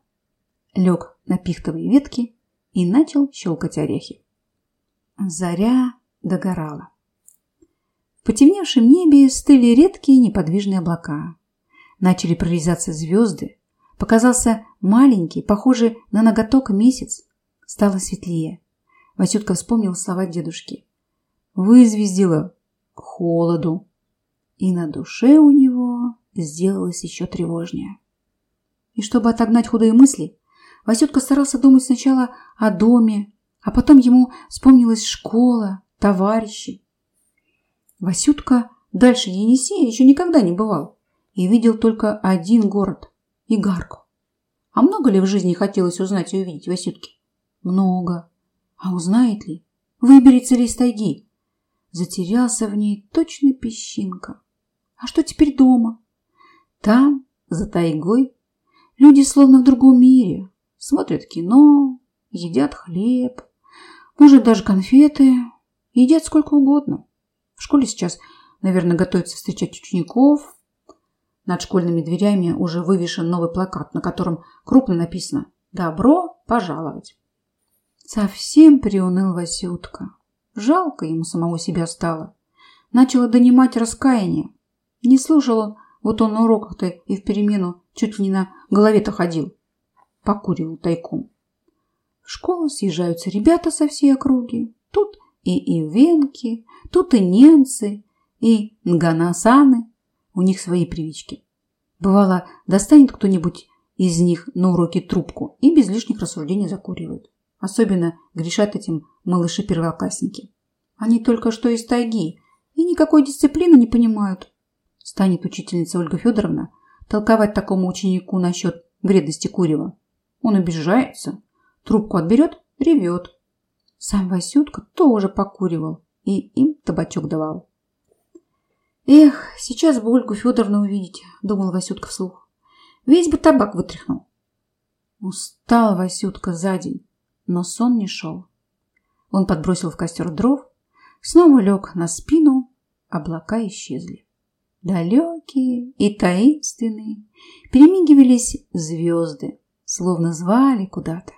лег на пихтовые ветки и начал щелкать орехи. Заря догорала. В потемневшем небе стыли редкие неподвижные облака. Начали прорезаться звезды. Показался маленький, похожий на ноготок месяц. Стало светлее. Васютка вспомнил слова дедушки. Вызвездило к холоду. И на душе у него сделалось еще тревожнее. И чтобы отогнать худые мысли, Васютка старался думать сначала о доме, а потом ему вспомнилась школа, товарищи. Васютка дальше Енисея еще никогда не бывал и видел только один город – Игарку. А много ли в жизни хотелось узнать и увидеть Васютке? Много. А узнает ли? Выберется ли из тайги? Затерялся в ней точно песчинка. А что теперь дома? Там, за тайгой, люди словно в другом мире. Смотрят кино, едят хлеб, может, даже конфеты. Едят сколько угодно. В школе сейчас, наверное, готовятся встречать учеников. Над школьными дверями уже вывешен новый плакат, на котором крупно написано «Добро пожаловать». Совсем приуныл Васютка. Жалко ему самого себя стало. Начало донимать раскаяние. Не слушал он, вот он на уроках-то и в перемену чуть ли не на голове-то ходил. Покуривал тайком. В школу съезжаются ребята со всей округи. Тут и ивенки, тут и немцы, и нганасаны. У них свои привычки. Бывало, достанет кто-нибудь из них на уроке трубку и без лишних рассуждений закуривает. Особенно грешат этим малыши-первоклассники. Они только что из тайги и никакой дисциплины не понимают. Станет учительница Ольга Федоровна толковать такому ученику насчет вредности курева. Он обижается, трубку отберет, ревет. Сам Васютка тоже покуривал и им табачок давал. «Эх, сейчас бы Ольгу Федоровну увидеть», – думал Васютка вслух. «Весь бы табак вытряхнул». Устал Васютка за день но сон не шел. Он подбросил в костер дров, снова лег на спину, облака исчезли. Далекие и таинственные перемигивались звезды, словно звали куда-то.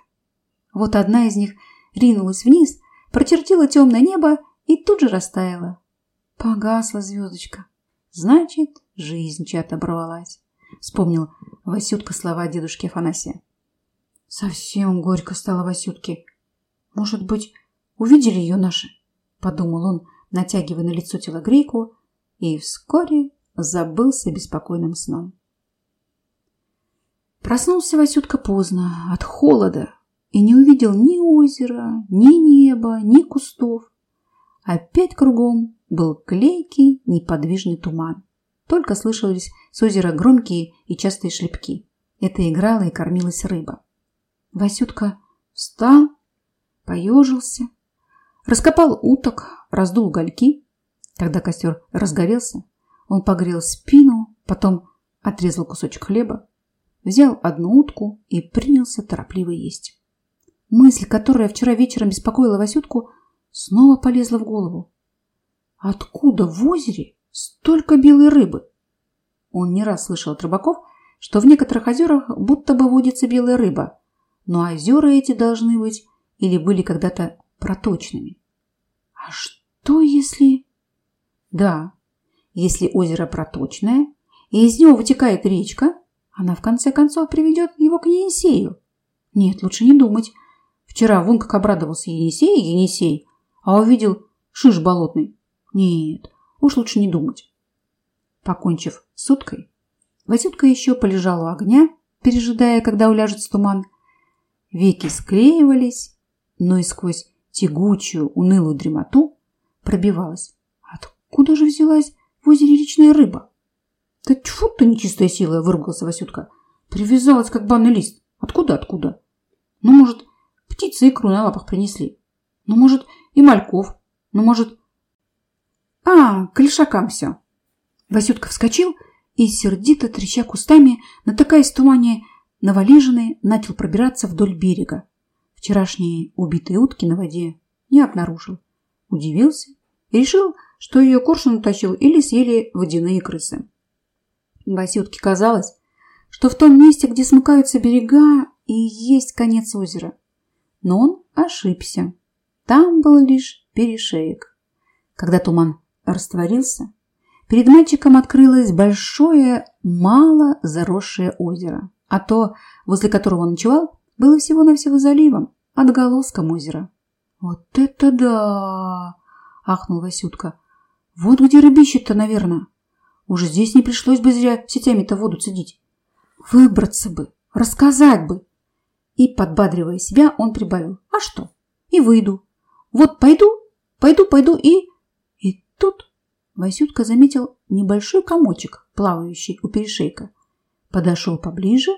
Вот одна из них ринулась вниз, прочертила темное небо и тут же растаяла. Погасла звездочка. Значит, жизнь чья-то оборвалась. Вспомнил Васютка слова дедушки Афанасия. Совсем горько стало Васютке. Может быть, увидели ее наши? Подумал он, натягивая на лицо телогрейку, и вскоре забылся беспокойным сном. Проснулся Васютка поздно, от холода, и не увидел ни озера, ни неба, ни кустов. Опять кругом был клейкий, неподвижный туман. Только слышались с озера громкие и частые шлепки. Это играла и кормилась рыба. Васютка встал, поежился, раскопал уток, раздул гальки. Когда костер разгорелся, он погрел спину, потом отрезал кусочек хлеба, взял одну утку и принялся торопливо есть. Мысль, которая вчера вечером беспокоила Васютку, снова полезла в голову. Откуда в озере столько белой рыбы? Он не раз слышал от рыбаков, что в некоторых озерах будто бы водится белая рыба, но озера эти должны быть или были когда-то проточными. А что если... Да, если озеро проточное, и из него вытекает речка, она в конце концов приведет его к Енисею. Нет, лучше не думать. Вчера вон как обрадовался Енисей, Енисей, а увидел шиш болотный. Нет, уж лучше не думать. Покончив с уткой, Васютка еще полежал у огня, пережидая, когда уляжется туман, Веки склеивались, но и сквозь тягучую, унылую дремоту пробивалась. Откуда же взялась в озере речная рыба? Да тьфу ты, нечистая сила, выругался Васютка. Привязалась, как банный лист. Откуда, откуда? Ну, может, птицы икру на лапах принесли. Ну, может, и мальков. Ну, может... А, к лишакам все. Васютка вскочил и, сердито треща кустами, натыкаясь в тумане навалеженный, начал пробираться вдоль берега. Вчерашние убитые утки на воде не обнаружил. Удивился и решил, что ее коршун утащил или съели водяные крысы. Васютке казалось, что в том месте, где смыкаются берега, и есть конец озера. Но он ошибся. Там был лишь перешеек. Когда туман растворился, перед мальчиком открылось большое, мало заросшее озеро. А то, возле которого он ночевал, было всего-навсего заливом, отголоском озера. «Вот это да!» – ахнул Васютка. «Вот где рыбище-то, наверное. Уже здесь не пришлось бы зря сетями-то воду цедить. Выбраться бы, рассказать бы!» И, подбадривая себя, он прибавил. «А что? И выйду. Вот пойду, пойду, пойду и...» И тут Васютка заметил небольшой комочек, плавающий у перешейка. Подошел поближе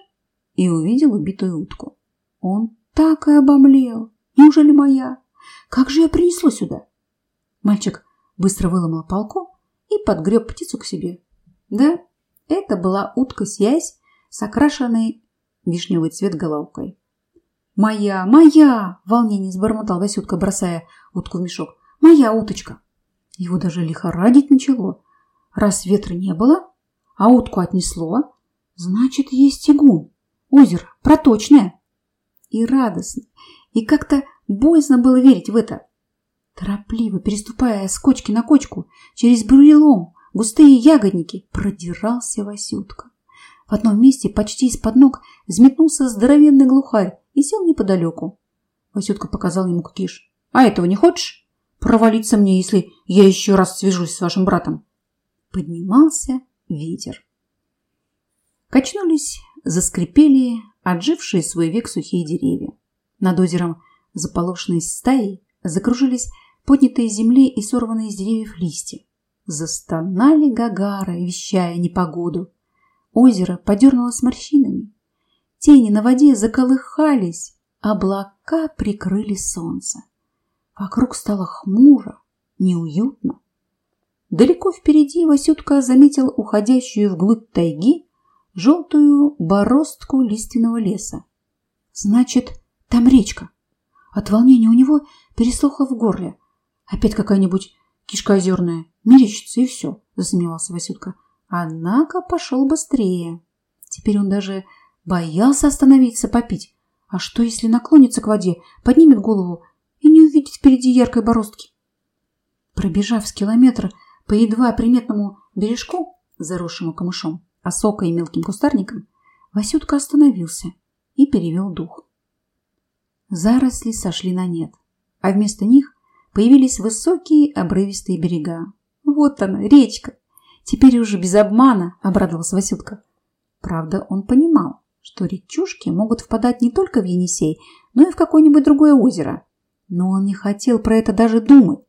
и увидел убитую утку. Он так и обомлел. Неужели моя? Как же я принесло сюда? Мальчик быстро выломал палку и подгреб птицу к себе. Да, это была утка-сясь с окрашенной вишневый цвет головкой. «Моя, моя!» – в волнении сбормотал Васютка, бросая утку в мешок. «Моя уточка!» Его даже лихорадить начало. Раз ветра не было, а утку отнесло, значит, есть тягун. Озеро проточное. И радостно, и как-то боязно было верить в это. Торопливо переступая с кочки на кочку, через бурелом, густые ягодники, продирался Васютка. В одном месте почти из-под ног взметнулся здоровенный глухарь и сел неподалеку. Васютка показал ему кукиш. «А этого не хочешь? Провалиться мне, если я еще раз свяжусь с вашим братом!» Поднимался ветер. Качнулись, заскрипели отжившие свой век сухие деревья. Над озером заполошенной стаей закружились поднятые с земли и сорванные из деревьев листья. Застонали гагары, вещая непогоду. Озеро подернулось морщинами. Тени на воде заколыхались, облака прикрыли солнце. Вокруг стало хмуро, неуютно. Далеко впереди Васютка заметил уходящую вглубь тайги желтую бороздку лиственного леса. Значит, там речка. От волнения у него пересохло в горле. Опять какая-нибудь кишка озерная. Мерещится и все, засмеялся Васютка. Однако пошел быстрее. Теперь он даже боялся остановиться попить. А что, если наклонится к воде, поднимет голову и не увидит впереди яркой бороздки? Пробежав с километра по едва приметному бережку, заросшему камышом, осокой и мелким кустарником, Васютка остановился и перевел дух. Заросли сошли на нет, а вместо них появились высокие обрывистые берега. Вот она, речка. Теперь уже без обмана, обрадовался Васютка. Правда, он понимал, что речушки могут впадать не только в Енисей, но и в какое-нибудь другое озеро. Но он не хотел про это даже думать.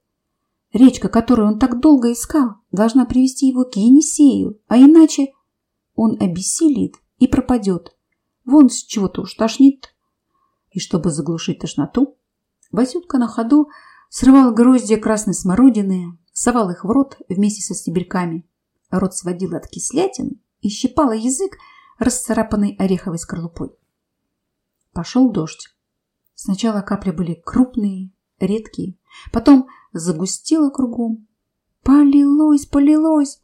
Речка, которую он так долго искал, должна привести его к Енисею, а иначе он обессилит и пропадет. Вон с чего-то уж тошнит. И чтобы заглушить тошноту, Васютка на ходу срывал гроздья красной смородины, совал их в рот вместе со стебельками. Рот сводил от кислятины и щипала язык, расцарапанный ореховой скорлупой. Пошел дождь. Сначала капли были крупные, редкие, потом загустело кругом. Полилось, полилось,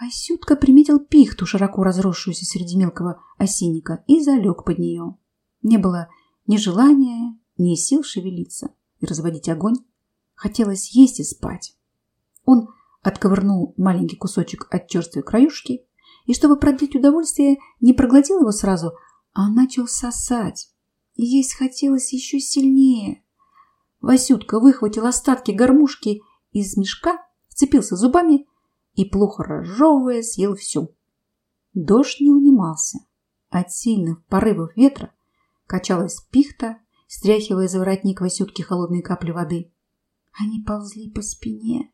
Васютка приметил пихту, широко разросшуюся среди мелкого осинника, и залег под нее. Не было ни желания, ни сил шевелиться и разводить огонь. Хотелось есть и спать. Он отковырнул маленький кусочек от черствой краюшки и, чтобы продлить удовольствие, не проглотил его сразу, а начал сосать. Есть хотелось еще сильнее. Васютка выхватил остатки гормушки из мешка, вцепился зубами и, плохо разжевывая, съел всю. Дождь не унимался. От сильных порывов ветра качалась пихта, стряхивая за воротник Васютки холодные капли воды. Они ползли по спине.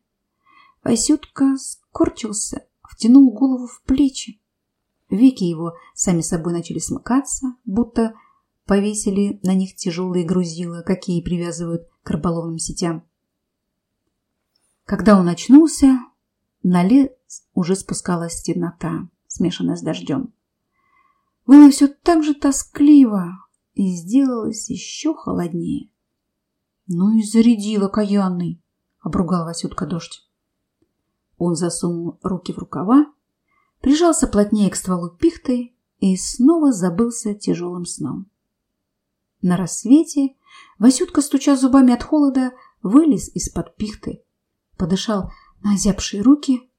Васютка скорчился, втянул голову в плечи. Веки его сами собой начали смыкаться, будто повесили на них тяжелые грузила, какие привязывают к рыболовным сетям. Когда он очнулся, на лес уже спускалась темнота, смешанная с дождем. Было все так же тоскливо и сделалось еще холоднее. «Ну и зарядила каянный!» — обругал Васютка дождь. Он засунул руки в рукава, прижался плотнее к стволу пихты и снова забылся тяжелым сном. На рассвете Васютка, стуча зубами от холода, вылез из-под пихты, подышал озябшие руки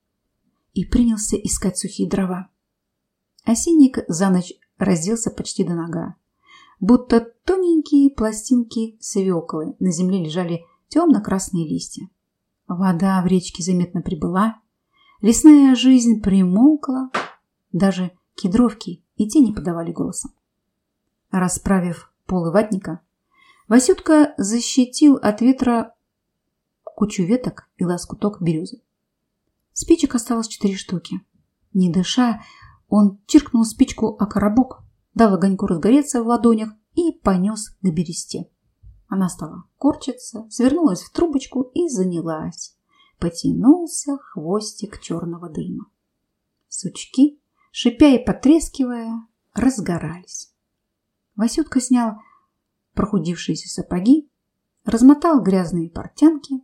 и принялся искать сухие дрова. Осинник за ночь разделся почти до нога. Будто тоненькие пластинки свеклы на земле лежали темно-красные листья. Вода в речке заметно прибыла, лесная жизнь примолкла, даже кедровки и те не подавали голоса. Расправив полы ватника, Васютка защитил от ветра кучу веток и лоскуток березы. Спичек осталось четыре штуки. Не дыша, он чиркнул спичку о коробок, дал огоньку разгореться в ладонях и понес к бересте. Она стала корчиться, свернулась в трубочку и занялась. Потянулся хвостик черного дыма. Сучки, шипя и потрескивая, разгорались. Васютка снял прохудившиеся сапоги, размотал грязные портянки.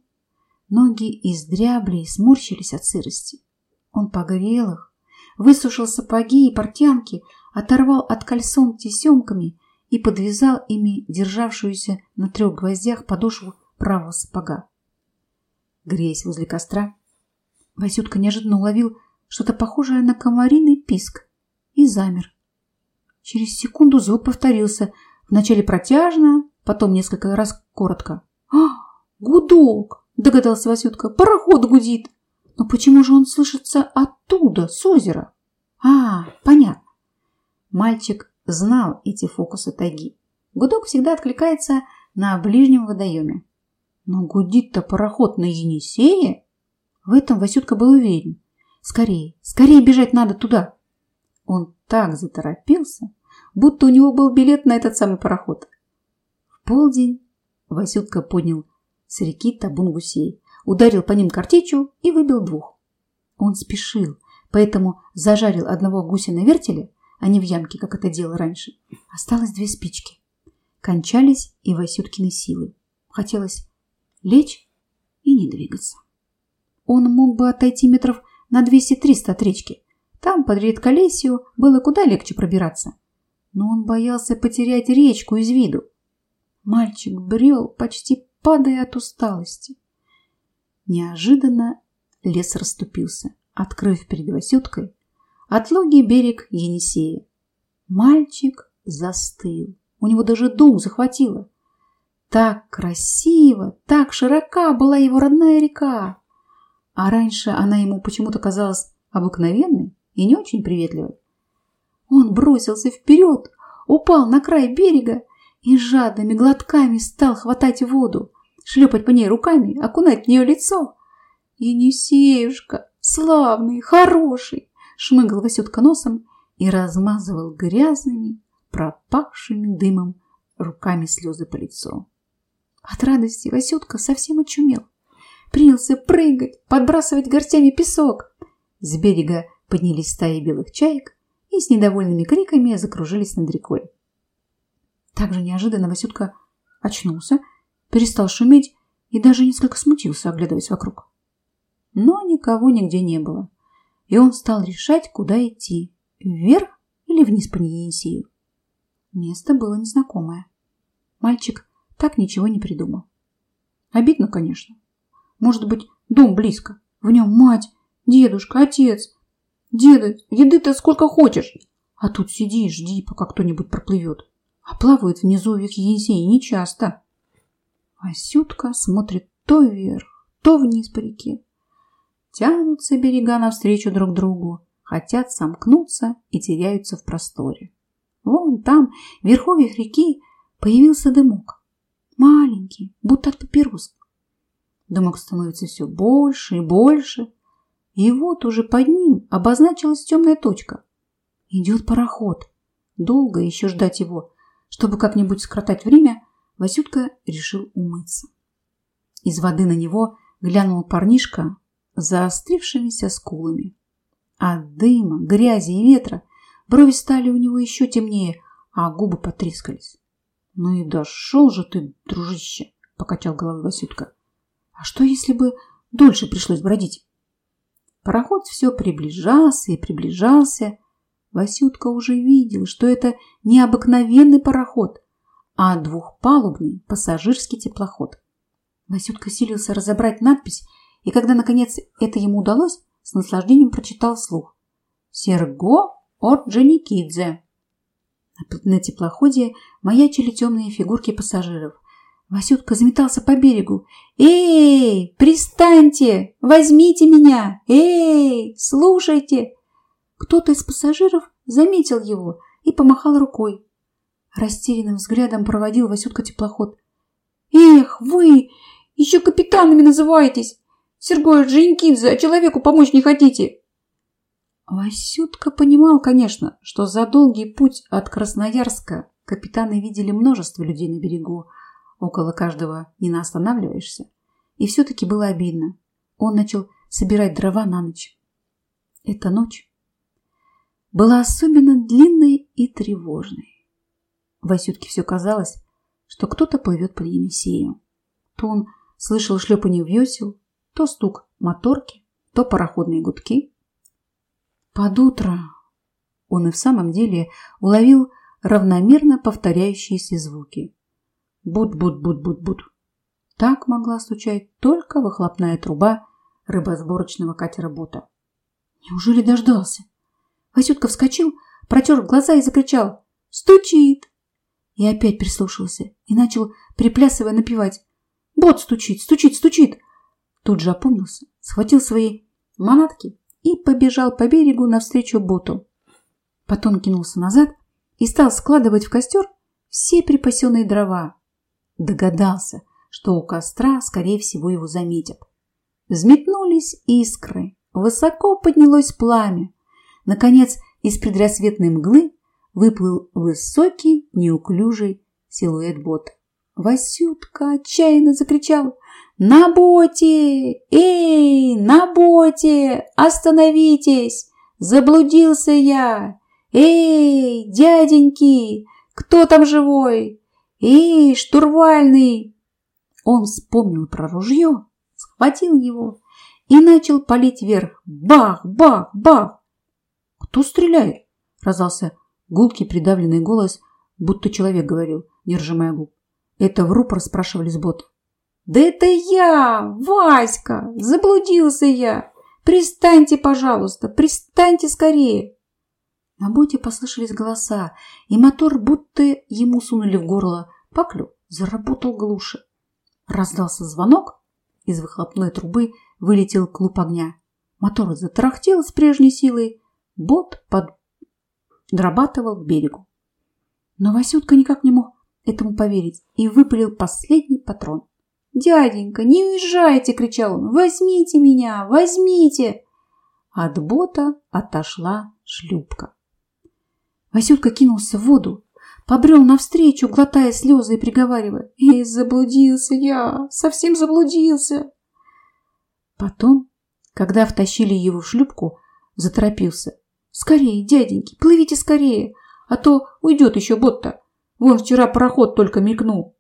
Ноги издрябли и сморщились от сырости. Он погрел их, высушил сапоги и портянки, оторвал от кальсон тесемками и подвязал ими державшуюся на трех гвоздях подошву правого сапога. Греясь возле костра, Васютка неожиданно уловил что-то похожее на комариный писк и замер. Через секунду звук повторился, вначале протяжно, потом несколько раз коротко. «А, гудок!» – догадался Васютка. «Пароход гудит!» Но почему же он слышится оттуда, с озера? А, понятно. Мальчик знал эти фокусы тайги. Гудок всегда откликается на ближнем водоеме. Но гудит-то пароход на Енисее? В этом Васютка был уверен. Скорее, скорее бежать надо туда. Он так заторопился, будто у него был билет на этот самый пароход. В полдень Васютка поднял с реки табун гусей ударил по ним картечью и выбил двух. Он спешил, поэтому зажарил одного гуся на вертеле, а не в ямке, как это делал раньше. Осталось две спички. Кончались и Васюткины силы. Хотелось лечь и не двигаться. Он мог бы отойти метров на 200-300 от речки. Там, под редколесью, было куда легче пробираться. Но он боялся потерять речку из виду. Мальчик брел, почти падая от усталости. Неожиданно лес расступился, открыв перед Васюткой отлогий берег Енисея. Мальчик застыл. У него даже дух захватило. Так красиво, так широка была его родная река. А раньше она ему почему-то казалась обыкновенной и не очень приветливой. Он бросился вперед, упал на край берега и жадными глотками стал хватать воду шлепать по ней руками, окунать в нее лицо. «Енисеюшка, славный, хороший!» шмыгал Васютка носом и размазывал грязными, пропахшими дымом руками слезы по лицу. От радости Васютка совсем очумел. Принялся прыгать, подбрасывать горстями песок. С берега поднялись стаи белых чаек и с недовольными криками закружились над рекой. Так же неожиданно Васютка очнулся перестал шуметь и даже несколько смутился, оглядываясь вокруг. Но никого нигде не было, и он стал решать, куда идти – вверх или вниз по Енисею. Место было незнакомое. Мальчик так ничего не придумал. Обидно, конечно. Может быть, дом близко, в нем мать, дедушка, отец. Деда, еды-то сколько хочешь. А тут сиди и жди, пока кто-нибудь проплывет. А плавают внизу век Енисея нечасто. Васютка смотрит то вверх, то вниз по реке. Тянутся берега навстречу друг другу, хотят сомкнуться и теряются в просторе. Вон там, в верховьях реки, появился дымок. Маленький, будто от папирос. Дымок становится все больше и больше. И вот уже под ним обозначилась темная точка. Идет пароход. Долго еще ждать его, чтобы как-нибудь скоротать время – Васютка решил умыться. Из воды на него глянул парнишка с заострившимися скулами. От дыма, грязи и ветра брови стали у него еще темнее, а губы потрескались. — Ну и дошел же ты, дружище, — покачал головой Васютка. — А что, если бы дольше пришлось бродить? Пароход все приближался и приближался. Васютка уже видел, что это не обыкновенный пароход, а двухпалубный пассажирский теплоход. Васютка силился разобрать надпись, и когда, наконец, это ему удалось, с наслаждением прочитал вслух. «Серго от Джаникидзе». На теплоходе маячили темные фигурки пассажиров. Васютка заметался по берегу. «Эй, пристаньте! Возьмите меня! Эй, слушайте!» Кто-то из пассажиров заметил его и помахал рукой. Растерянным взглядом проводил Васютка теплоход. «Эх, вы! Еще капитанами называетесь! Сергой Женькидзе, а человеку помочь не хотите!» Васютка понимал, конечно, что за долгий путь от Красноярска капитаны видели множество людей на берегу, около каждого не останавливаешься. И все-таки было обидно. Он начал собирать дрова на ночь. Эта ночь была особенно длинной и тревожной. Васютке все казалось, что кто-то плывет по Енисею. То он слышал шлепанье весел, то стук моторки, то пароходные гудки. Под утро он и в самом деле уловил равномерно повторяющиеся звуки. Буд-буд-буд-буд-буд. Так могла стучать только выхлопная труба рыбосборочного катера бота. Неужели дождался? Васютка вскочил, протер глаза и закричал «Стучит!» И опять прислушался и начал, приплясывая, напевать «Бот стучит, стучит, стучит!» Тут же опомнился, схватил свои манатки и побежал по берегу навстречу боту. Потом кинулся назад и стал складывать в костер все припасенные дрова, Догадался, что у костра, скорее всего, его заметят. Взметнулись искры, высоко поднялось пламя. Наконец, из предрассветной мглы выплыл высокий, неуклюжий силуэт бота. Васютка отчаянно закричал «На боте! Эй, на боте! Остановитесь! Заблудился я! Эй, дяденьки, кто там живой? «Эй, штурвальный!» Он вспомнил про ружье, схватил его и начал палить вверх. Бах, бах, бах! «Кто стреляет?» – раздался гулкий придавленный голос, будто человек говорил, не ржимая губ. Это в рупор спрашивали с бота. «Да это я, Васька! Заблудился я! Пристаньте, пожалуйста, пристаньте скорее!» На боте послышались голоса, и мотор будто ему сунули в горло паклю, заработал глуше. Раздался звонок, из выхлопной трубы вылетел клуб огня. Мотор затарахтел с прежней силой, бот подрабатывал к берегу. Но Васютка никак не мог этому поверить и выпалил последний патрон. «Дяденька, не уезжайте!» – кричал он. «Возьмите меня! Возьмите!» От бота отошла шлюпка. Васютка кинулся в воду, побрел навстречу, глотая слезы и приговаривая. «Эй, заблудился я, совсем заблудился!» Потом, когда втащили его в шлюпку, заторопился. «Скорее, дяденьки, плывите скорее, а то уйдет еще бот-то. Вон вчера пароход только мелькнул».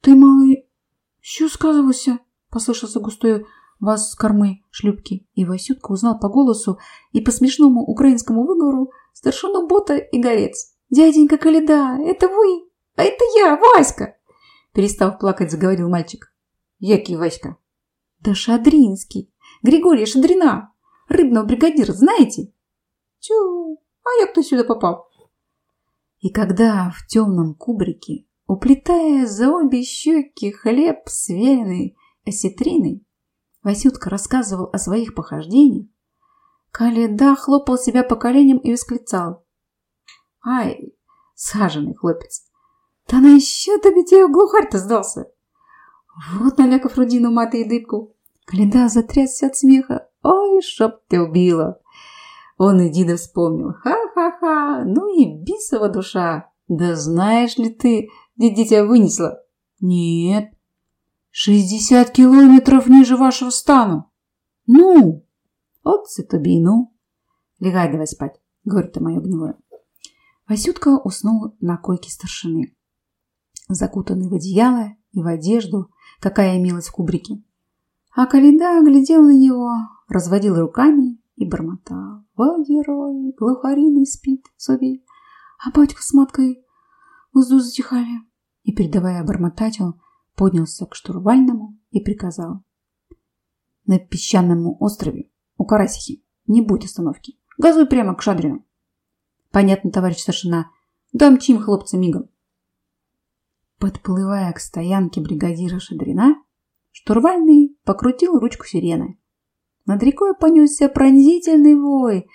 «Ты, малый, что сказывался?» – послышался густой вас с кормы шлюпки. И Васютка узнал по голосу и по смешному украинскому выговору старшину Бота и Горец. «Дяденька Каледа, это вы! А это я, Васька!» Перестав плакать, заговорил мальчик. «Який Васька?» «Да Шадринский! Григория Шадрина! Рыбного бригадира, знаете?» «Тю, а я кто сюда попал?» И когда в темном кубрике, уплетая за обе щеки хлеб с вяленой осетриной, Васютка рассказывал о своих похождениях, Каледа хлопал себя по коленям и восклицал. «Ай, саженный хлопец! Да на еще до битья глухарь-то сдался!» Вот налякав Рудину маты и дыбку. Каледа затрясся от смеха. «Ой, чтоб ты убила!» Он и Дида вспомнил. «Ха-ха-ха! Ну и бисова душа! Да знаешь ли ты, где дитя вынесла?» «Нет». Шестьдесят километров ниже вашего стана. Ну, от тобі, ну. Легай давай спать, говорит мое гнилое. Васютка уснул на койке старшины, закутанный в одеяло и в одежду, какая имелась в кубрике. А Каледа глядел на него, разводил руками и бормотал. «Во, герой, глухариный спит собі, а батька с маткой узду затихали». И, передавая бормотать, он поднялся к штурвальному и приказал. «На песчаном острове у Карасихи не будет остановки. Газуй прямо к Шадрину». «Понятно, товарищ старшина. Дамчим хлопца мигом». Подплывая к стоянке бригадира Шадрина, штурвальный покрутил ручку сирены. Над рекой понесся пронзительный вой,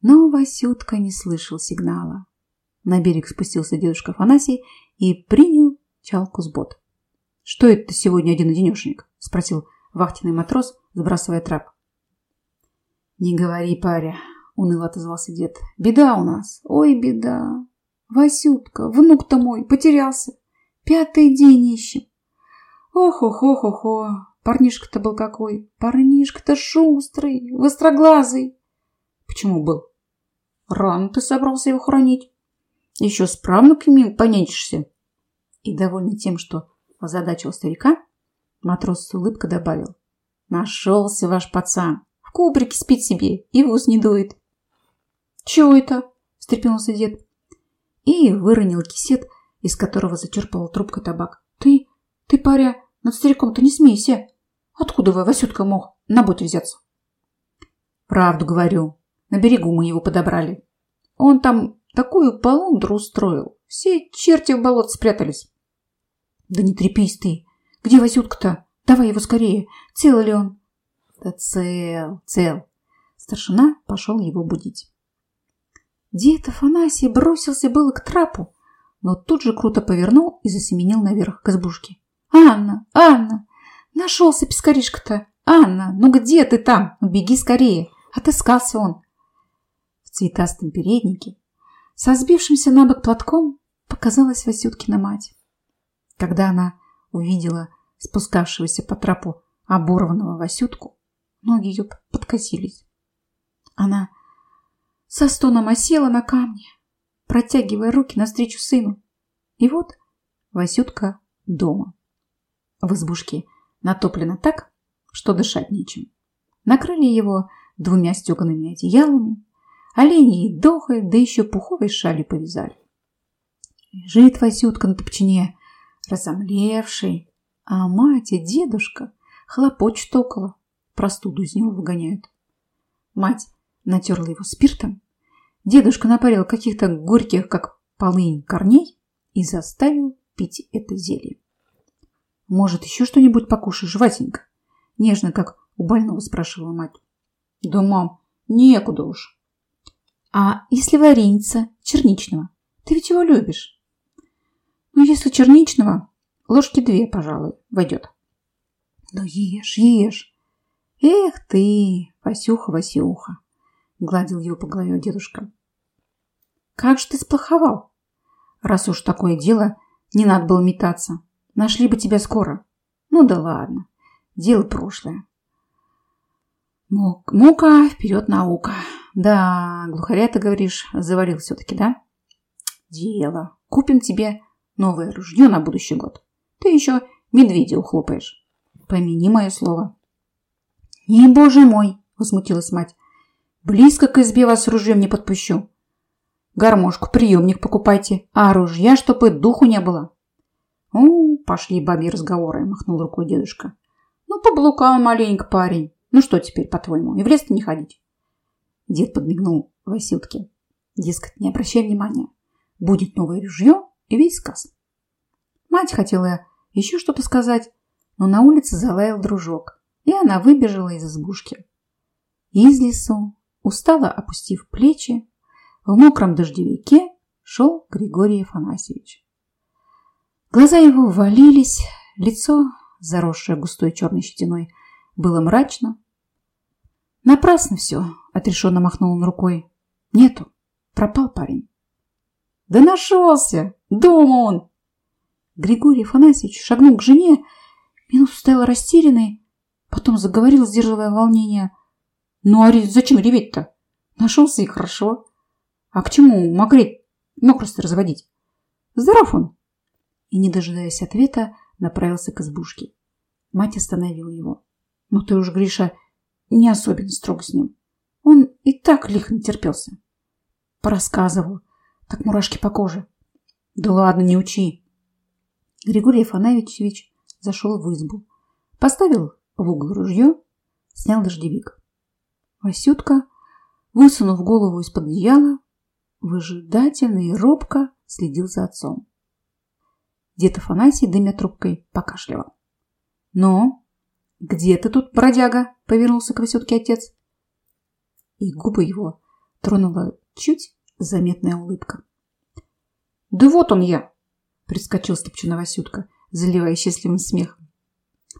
но Васютка не слышал сигнала. На берег спустился дедушка Афанасий и принял чалку с бот. «Что это сегодня один-одинешенек?» – спросил вахтенный матрос, сбрасывая трап. «Не говори, паря», – уныло отозвался дед. «Беда у нас, ой, беда. Васютка, внук-то мой, потерялся. Пятый день ищем. Ох-ох-ох-ох-ох, Парнишка-то был какой? Парнишка-то шустрый, востроглазый. Почему был? Рано ты собрался его хранить. Еще с правнуками понянчишься. И, довольный тем, что озадачил старика, матрос с улыбкой добавил. Нашелся ваш пацан. В кубрике спит себе и в ус не дует. Чего это? Встрепенулся дед. И выронил кисет, из которого зачерпывал трубкой табак. Ты, ты, паря, над стариком-то не смейся. Откуда вы, Васютка, мог на боте взяться? Правду говорю. На берегу мы его подобрали. Он там такую полундру устроил. Все черти в болот спрятались. Да не трепись ты. Где Васютка-то? Давай его скорее. Цел ли он? Да цел, цел. Старшина пошел его будить. Дед Афанасий бросился было к трапу, но тут же круто повернул и засеменил наверх к избушке. «Анна! Анна! Нашелся пескаришка-то. Анна, ну где ты там? Ну беги скорее. Отыскался он. В цветастом переднике, со сбившимся на бок платком, показалась Васюткина мать. Когда она увидела спускавшегося по трапу оборванного Васютку, ноги ее подкосились. Она со стоном осела на камне, протягивая руки навстречу сыну. И вот Васютка дома. В избушке натоплено так, что дышать нечем. Накрыли его двумя стегаными одеялами, оленей дохой, да еще пуховой шали повязали. Лежит Васютка на топчине, разомлевший, а мать и дедушка хлопочут около, простуду из него выгоняют. Мать натерла его спиртом, дедушка напарил каких-то горьких, как полынь, корней и заставил пить это зелье. Может, еще что-нибудь покушаешь, Васенька? Нежно, как у больного спрашивала мать. Да, мам, некуда уж. А если вареница черничного? Ты ведь его любишь. Ну, если черничного, ложки две, пожалуй, войдет. Ну, ешь, ешь. Эх ты, Васюха, Васюха, гладил его по голове дедушка. Как же ты сплоховал? Раз уж такое дело, не надо было метаться. Нашли бы тебя скоро. Ну да ладно. Дело прошлое. Мук, мука, вперед наука. Да, глухаря, ты говоришь, заварил все-таки, да? Дело. Купим тебе новое ружье на будущий год. Ты еще медведя ухлопаешь. Помяни мое слово. Не, боже мой, возмутилась мать. Близко к избе вас ружьем не подпущу. Гармошку, приемник покупайте, а ружья, чтобы духу не было. «У, пошли бабьи разговоры», – махнул рукой дедушка. «Ну, поблукал маленько парень. Ну что теперь, по-твоему, и в лес не ходить?» Дед подмигнул Васютке. Дескать, не обращай внимания. Будет новое ружье и весь сказ. Мать хотела еще что-то сказать, но на улице залаял дружок, и она выбежала из избушки. Из лесу, устало опустив плечи, в мокром дождевике шел Григорий Афанасьевич. Глаза его ввалились, лицо, заросшее густой черной щетиной, было мрачно. Напрасно все, отрешенно махнул он рукой. Нету, пропал парень. Да нашелся, дома он. Григорий Афанасьевич шагнул к жене Минуту стояла растерянной, потом заговорила, сдерживая волнение. Ну, а зачем реветь-то? Нашелся и хорошо. А к чему мокреть, мокрость разводить? Здоров он. И, не дожидаясь ответа, направился к избушке. Мать остановила его. Ну ты уж, Гриша, не особенно строг с ним. Он и так лихо не терпелся. Порассказывал, так мурашки по коже. Да ладно, не учи. Григорий Афанасьевич зашел в избу. Поставил в угол ружье, снял дождевик. Васютка, высунув голову из-под одеяла, выжидательно и робко следил за отцом. Дед Афанасий, дымя трубкой, покашливал. «Ну, где ты тут, бродяга?» – повернулся к Васютке отец. И губы его тронула чуть заметная улыбка. «Да вот он я!» – прискочил Степчина Васютка, заливая счастливым смехом.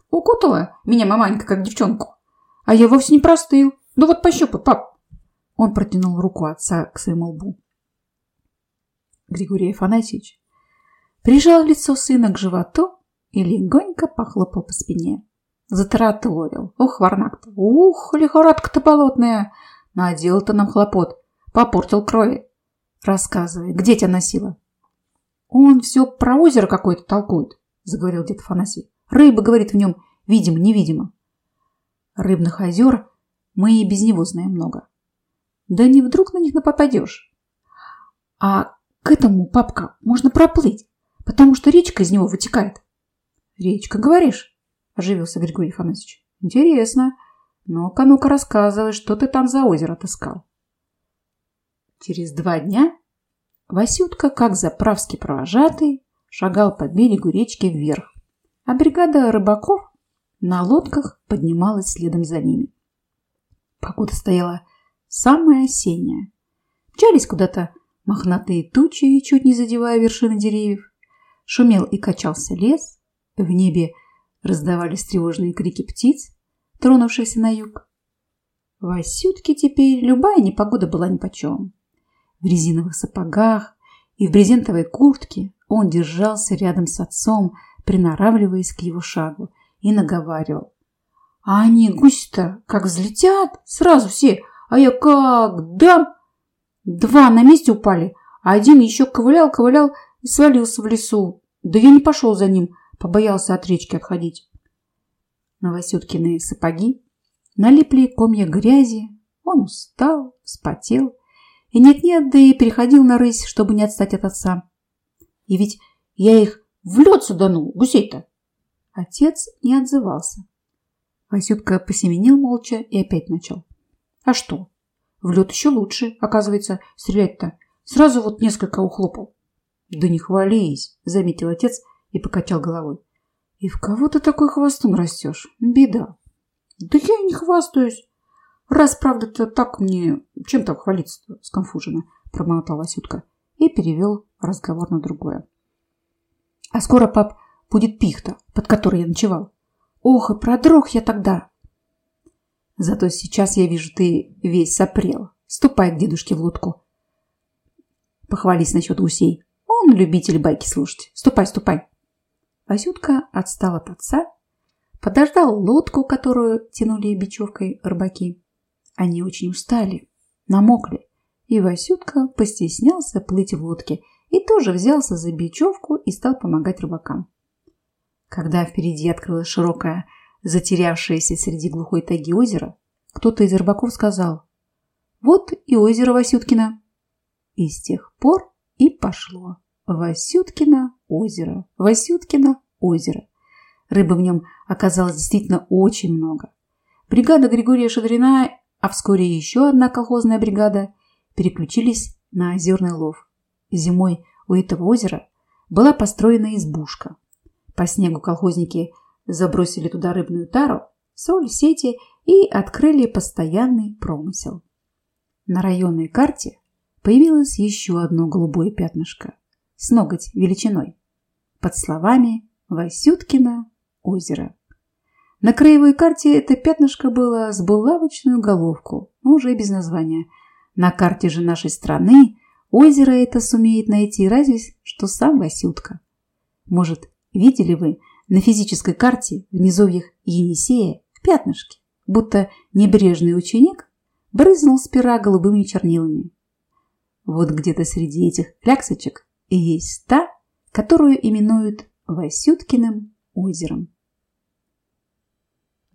«Укутала меня маманька, как девчонку, а я вовсе не простыл. Ну вот пощупай, пап!» Он протянул руку отца к своему лбу. Григорий Афанасьевич прижал лицо сына к животу и легонько похлопал по спине. Затараторил. Ух, варнак-то, ух, лихорадка-то болотная. Надел-то нам хлопот, попортил крови. Рассказывай, где тебя носила? Он все про озеро какое-то толкует, заговорил дед Афанасий. Рыба, говорит, в нем видимо-невидимо. Рыбных озер мы и без него знаем много. Да не вдруг на них попадешь. А к этому, папка, можно проплыть, потому что речка из него вытекает. Речка, говоришь? Оживился Григорий Афанасьевич. Интересно. Ну-ка, ну-ка, рассказывай, что ты там за озеро отыскал. Через два дня Васютка, как заправский провожатый, шагал по берегу речки вверх, а бригада рыбаков на лодках поднималась следом за ними. Погода стояла самая осенняя. Мчались куда-то мохнатые тучи, чуть не задевая вершины деревьев. Шумел и качался лес. В небе раздавались тревожные крики птиц, тронувшихся на юг. Васютке теперь любая непогода была нипочем. В резиновых сапогах и в брезентовой куртке он держался рядом с отцом, приноравливаясь к его шагу, и наговаривал. А они гуси-то как взлетят, сразу все, а я как дам. Два на месте упали, а один еще ковылял, ковылял и свалился в лесу. Да я не пошел за ним, побоялся от речки отходить. На Васюткины сапоги налипли комья грязи, он устал, вспотел и нет-нет, да и переходил на рысь, чтобы не отстать от отца. И ведь я их в лед суданул, гусей-то. Отец не отзывался. Васютка посеменил молча и опять начал. А что? В лед еще лучше, оказывается, стрелять-то. Сразу вот несколько ухлопал. Да не хвались, заметил отец и покачал головой. И в кого ты такой хвостун растешь? Беда. Да я не хвастаюсь. Раз, правда-то, так мне... Чем там хвалиться-то, сконфуженно, промотала Васютка и перевел разговор на другое. А скоро, пап, будет пихта, под которой я ночевал. Ох, и продрог я тогда. Зато сейчас я вижу, ты весь сопрел. Ступай к дедушке в лодку. Похвались насчет гусей. Он любитель байки слушать. Ступай, ступай. Васютка отстал от отца, подождал лодку, которую тянули бечевкой рыбаки. Они очень устали, намокли, и Васютка постеснялся плыть в лодке и тоже взялся за бечевку и стал помогать рыбакам. Когда впереди открылась широкая, затерявшаяся среди глухой тайги озеро, кто-то из рыбаков сказал «Вот и озеро Васюткино». И с тех пор и пошло. Васюткино озеро, Васюткино озеро. Рыбы в нем оказалось действительно очень много. Бригада Григория Шадрина, а вскоре еще одна колхозная бригада, переключились на озерный лов. Зимой у этого озера была построена избушка, по снегу колхозники забросили туда рыбную тару, соль, сети и открыли постоянный промысел. На районной карте появилось еще одно голубое пятнышко с ноготь величиной под словами «Васюткино озеро». На краевой карте это пятнышко было с булавочную головку, но уже без названия. На карте же нашей страны озеро это сумеет найти разве что сам Васютка. Может, Видели вы на физической карте в низовьях Енисея пятнышки, будто небрежный ученик брызнул с пера голубыми чернилами. Вот где-то среди этих кляксочек есть та, которую именуют Васюткиным озером.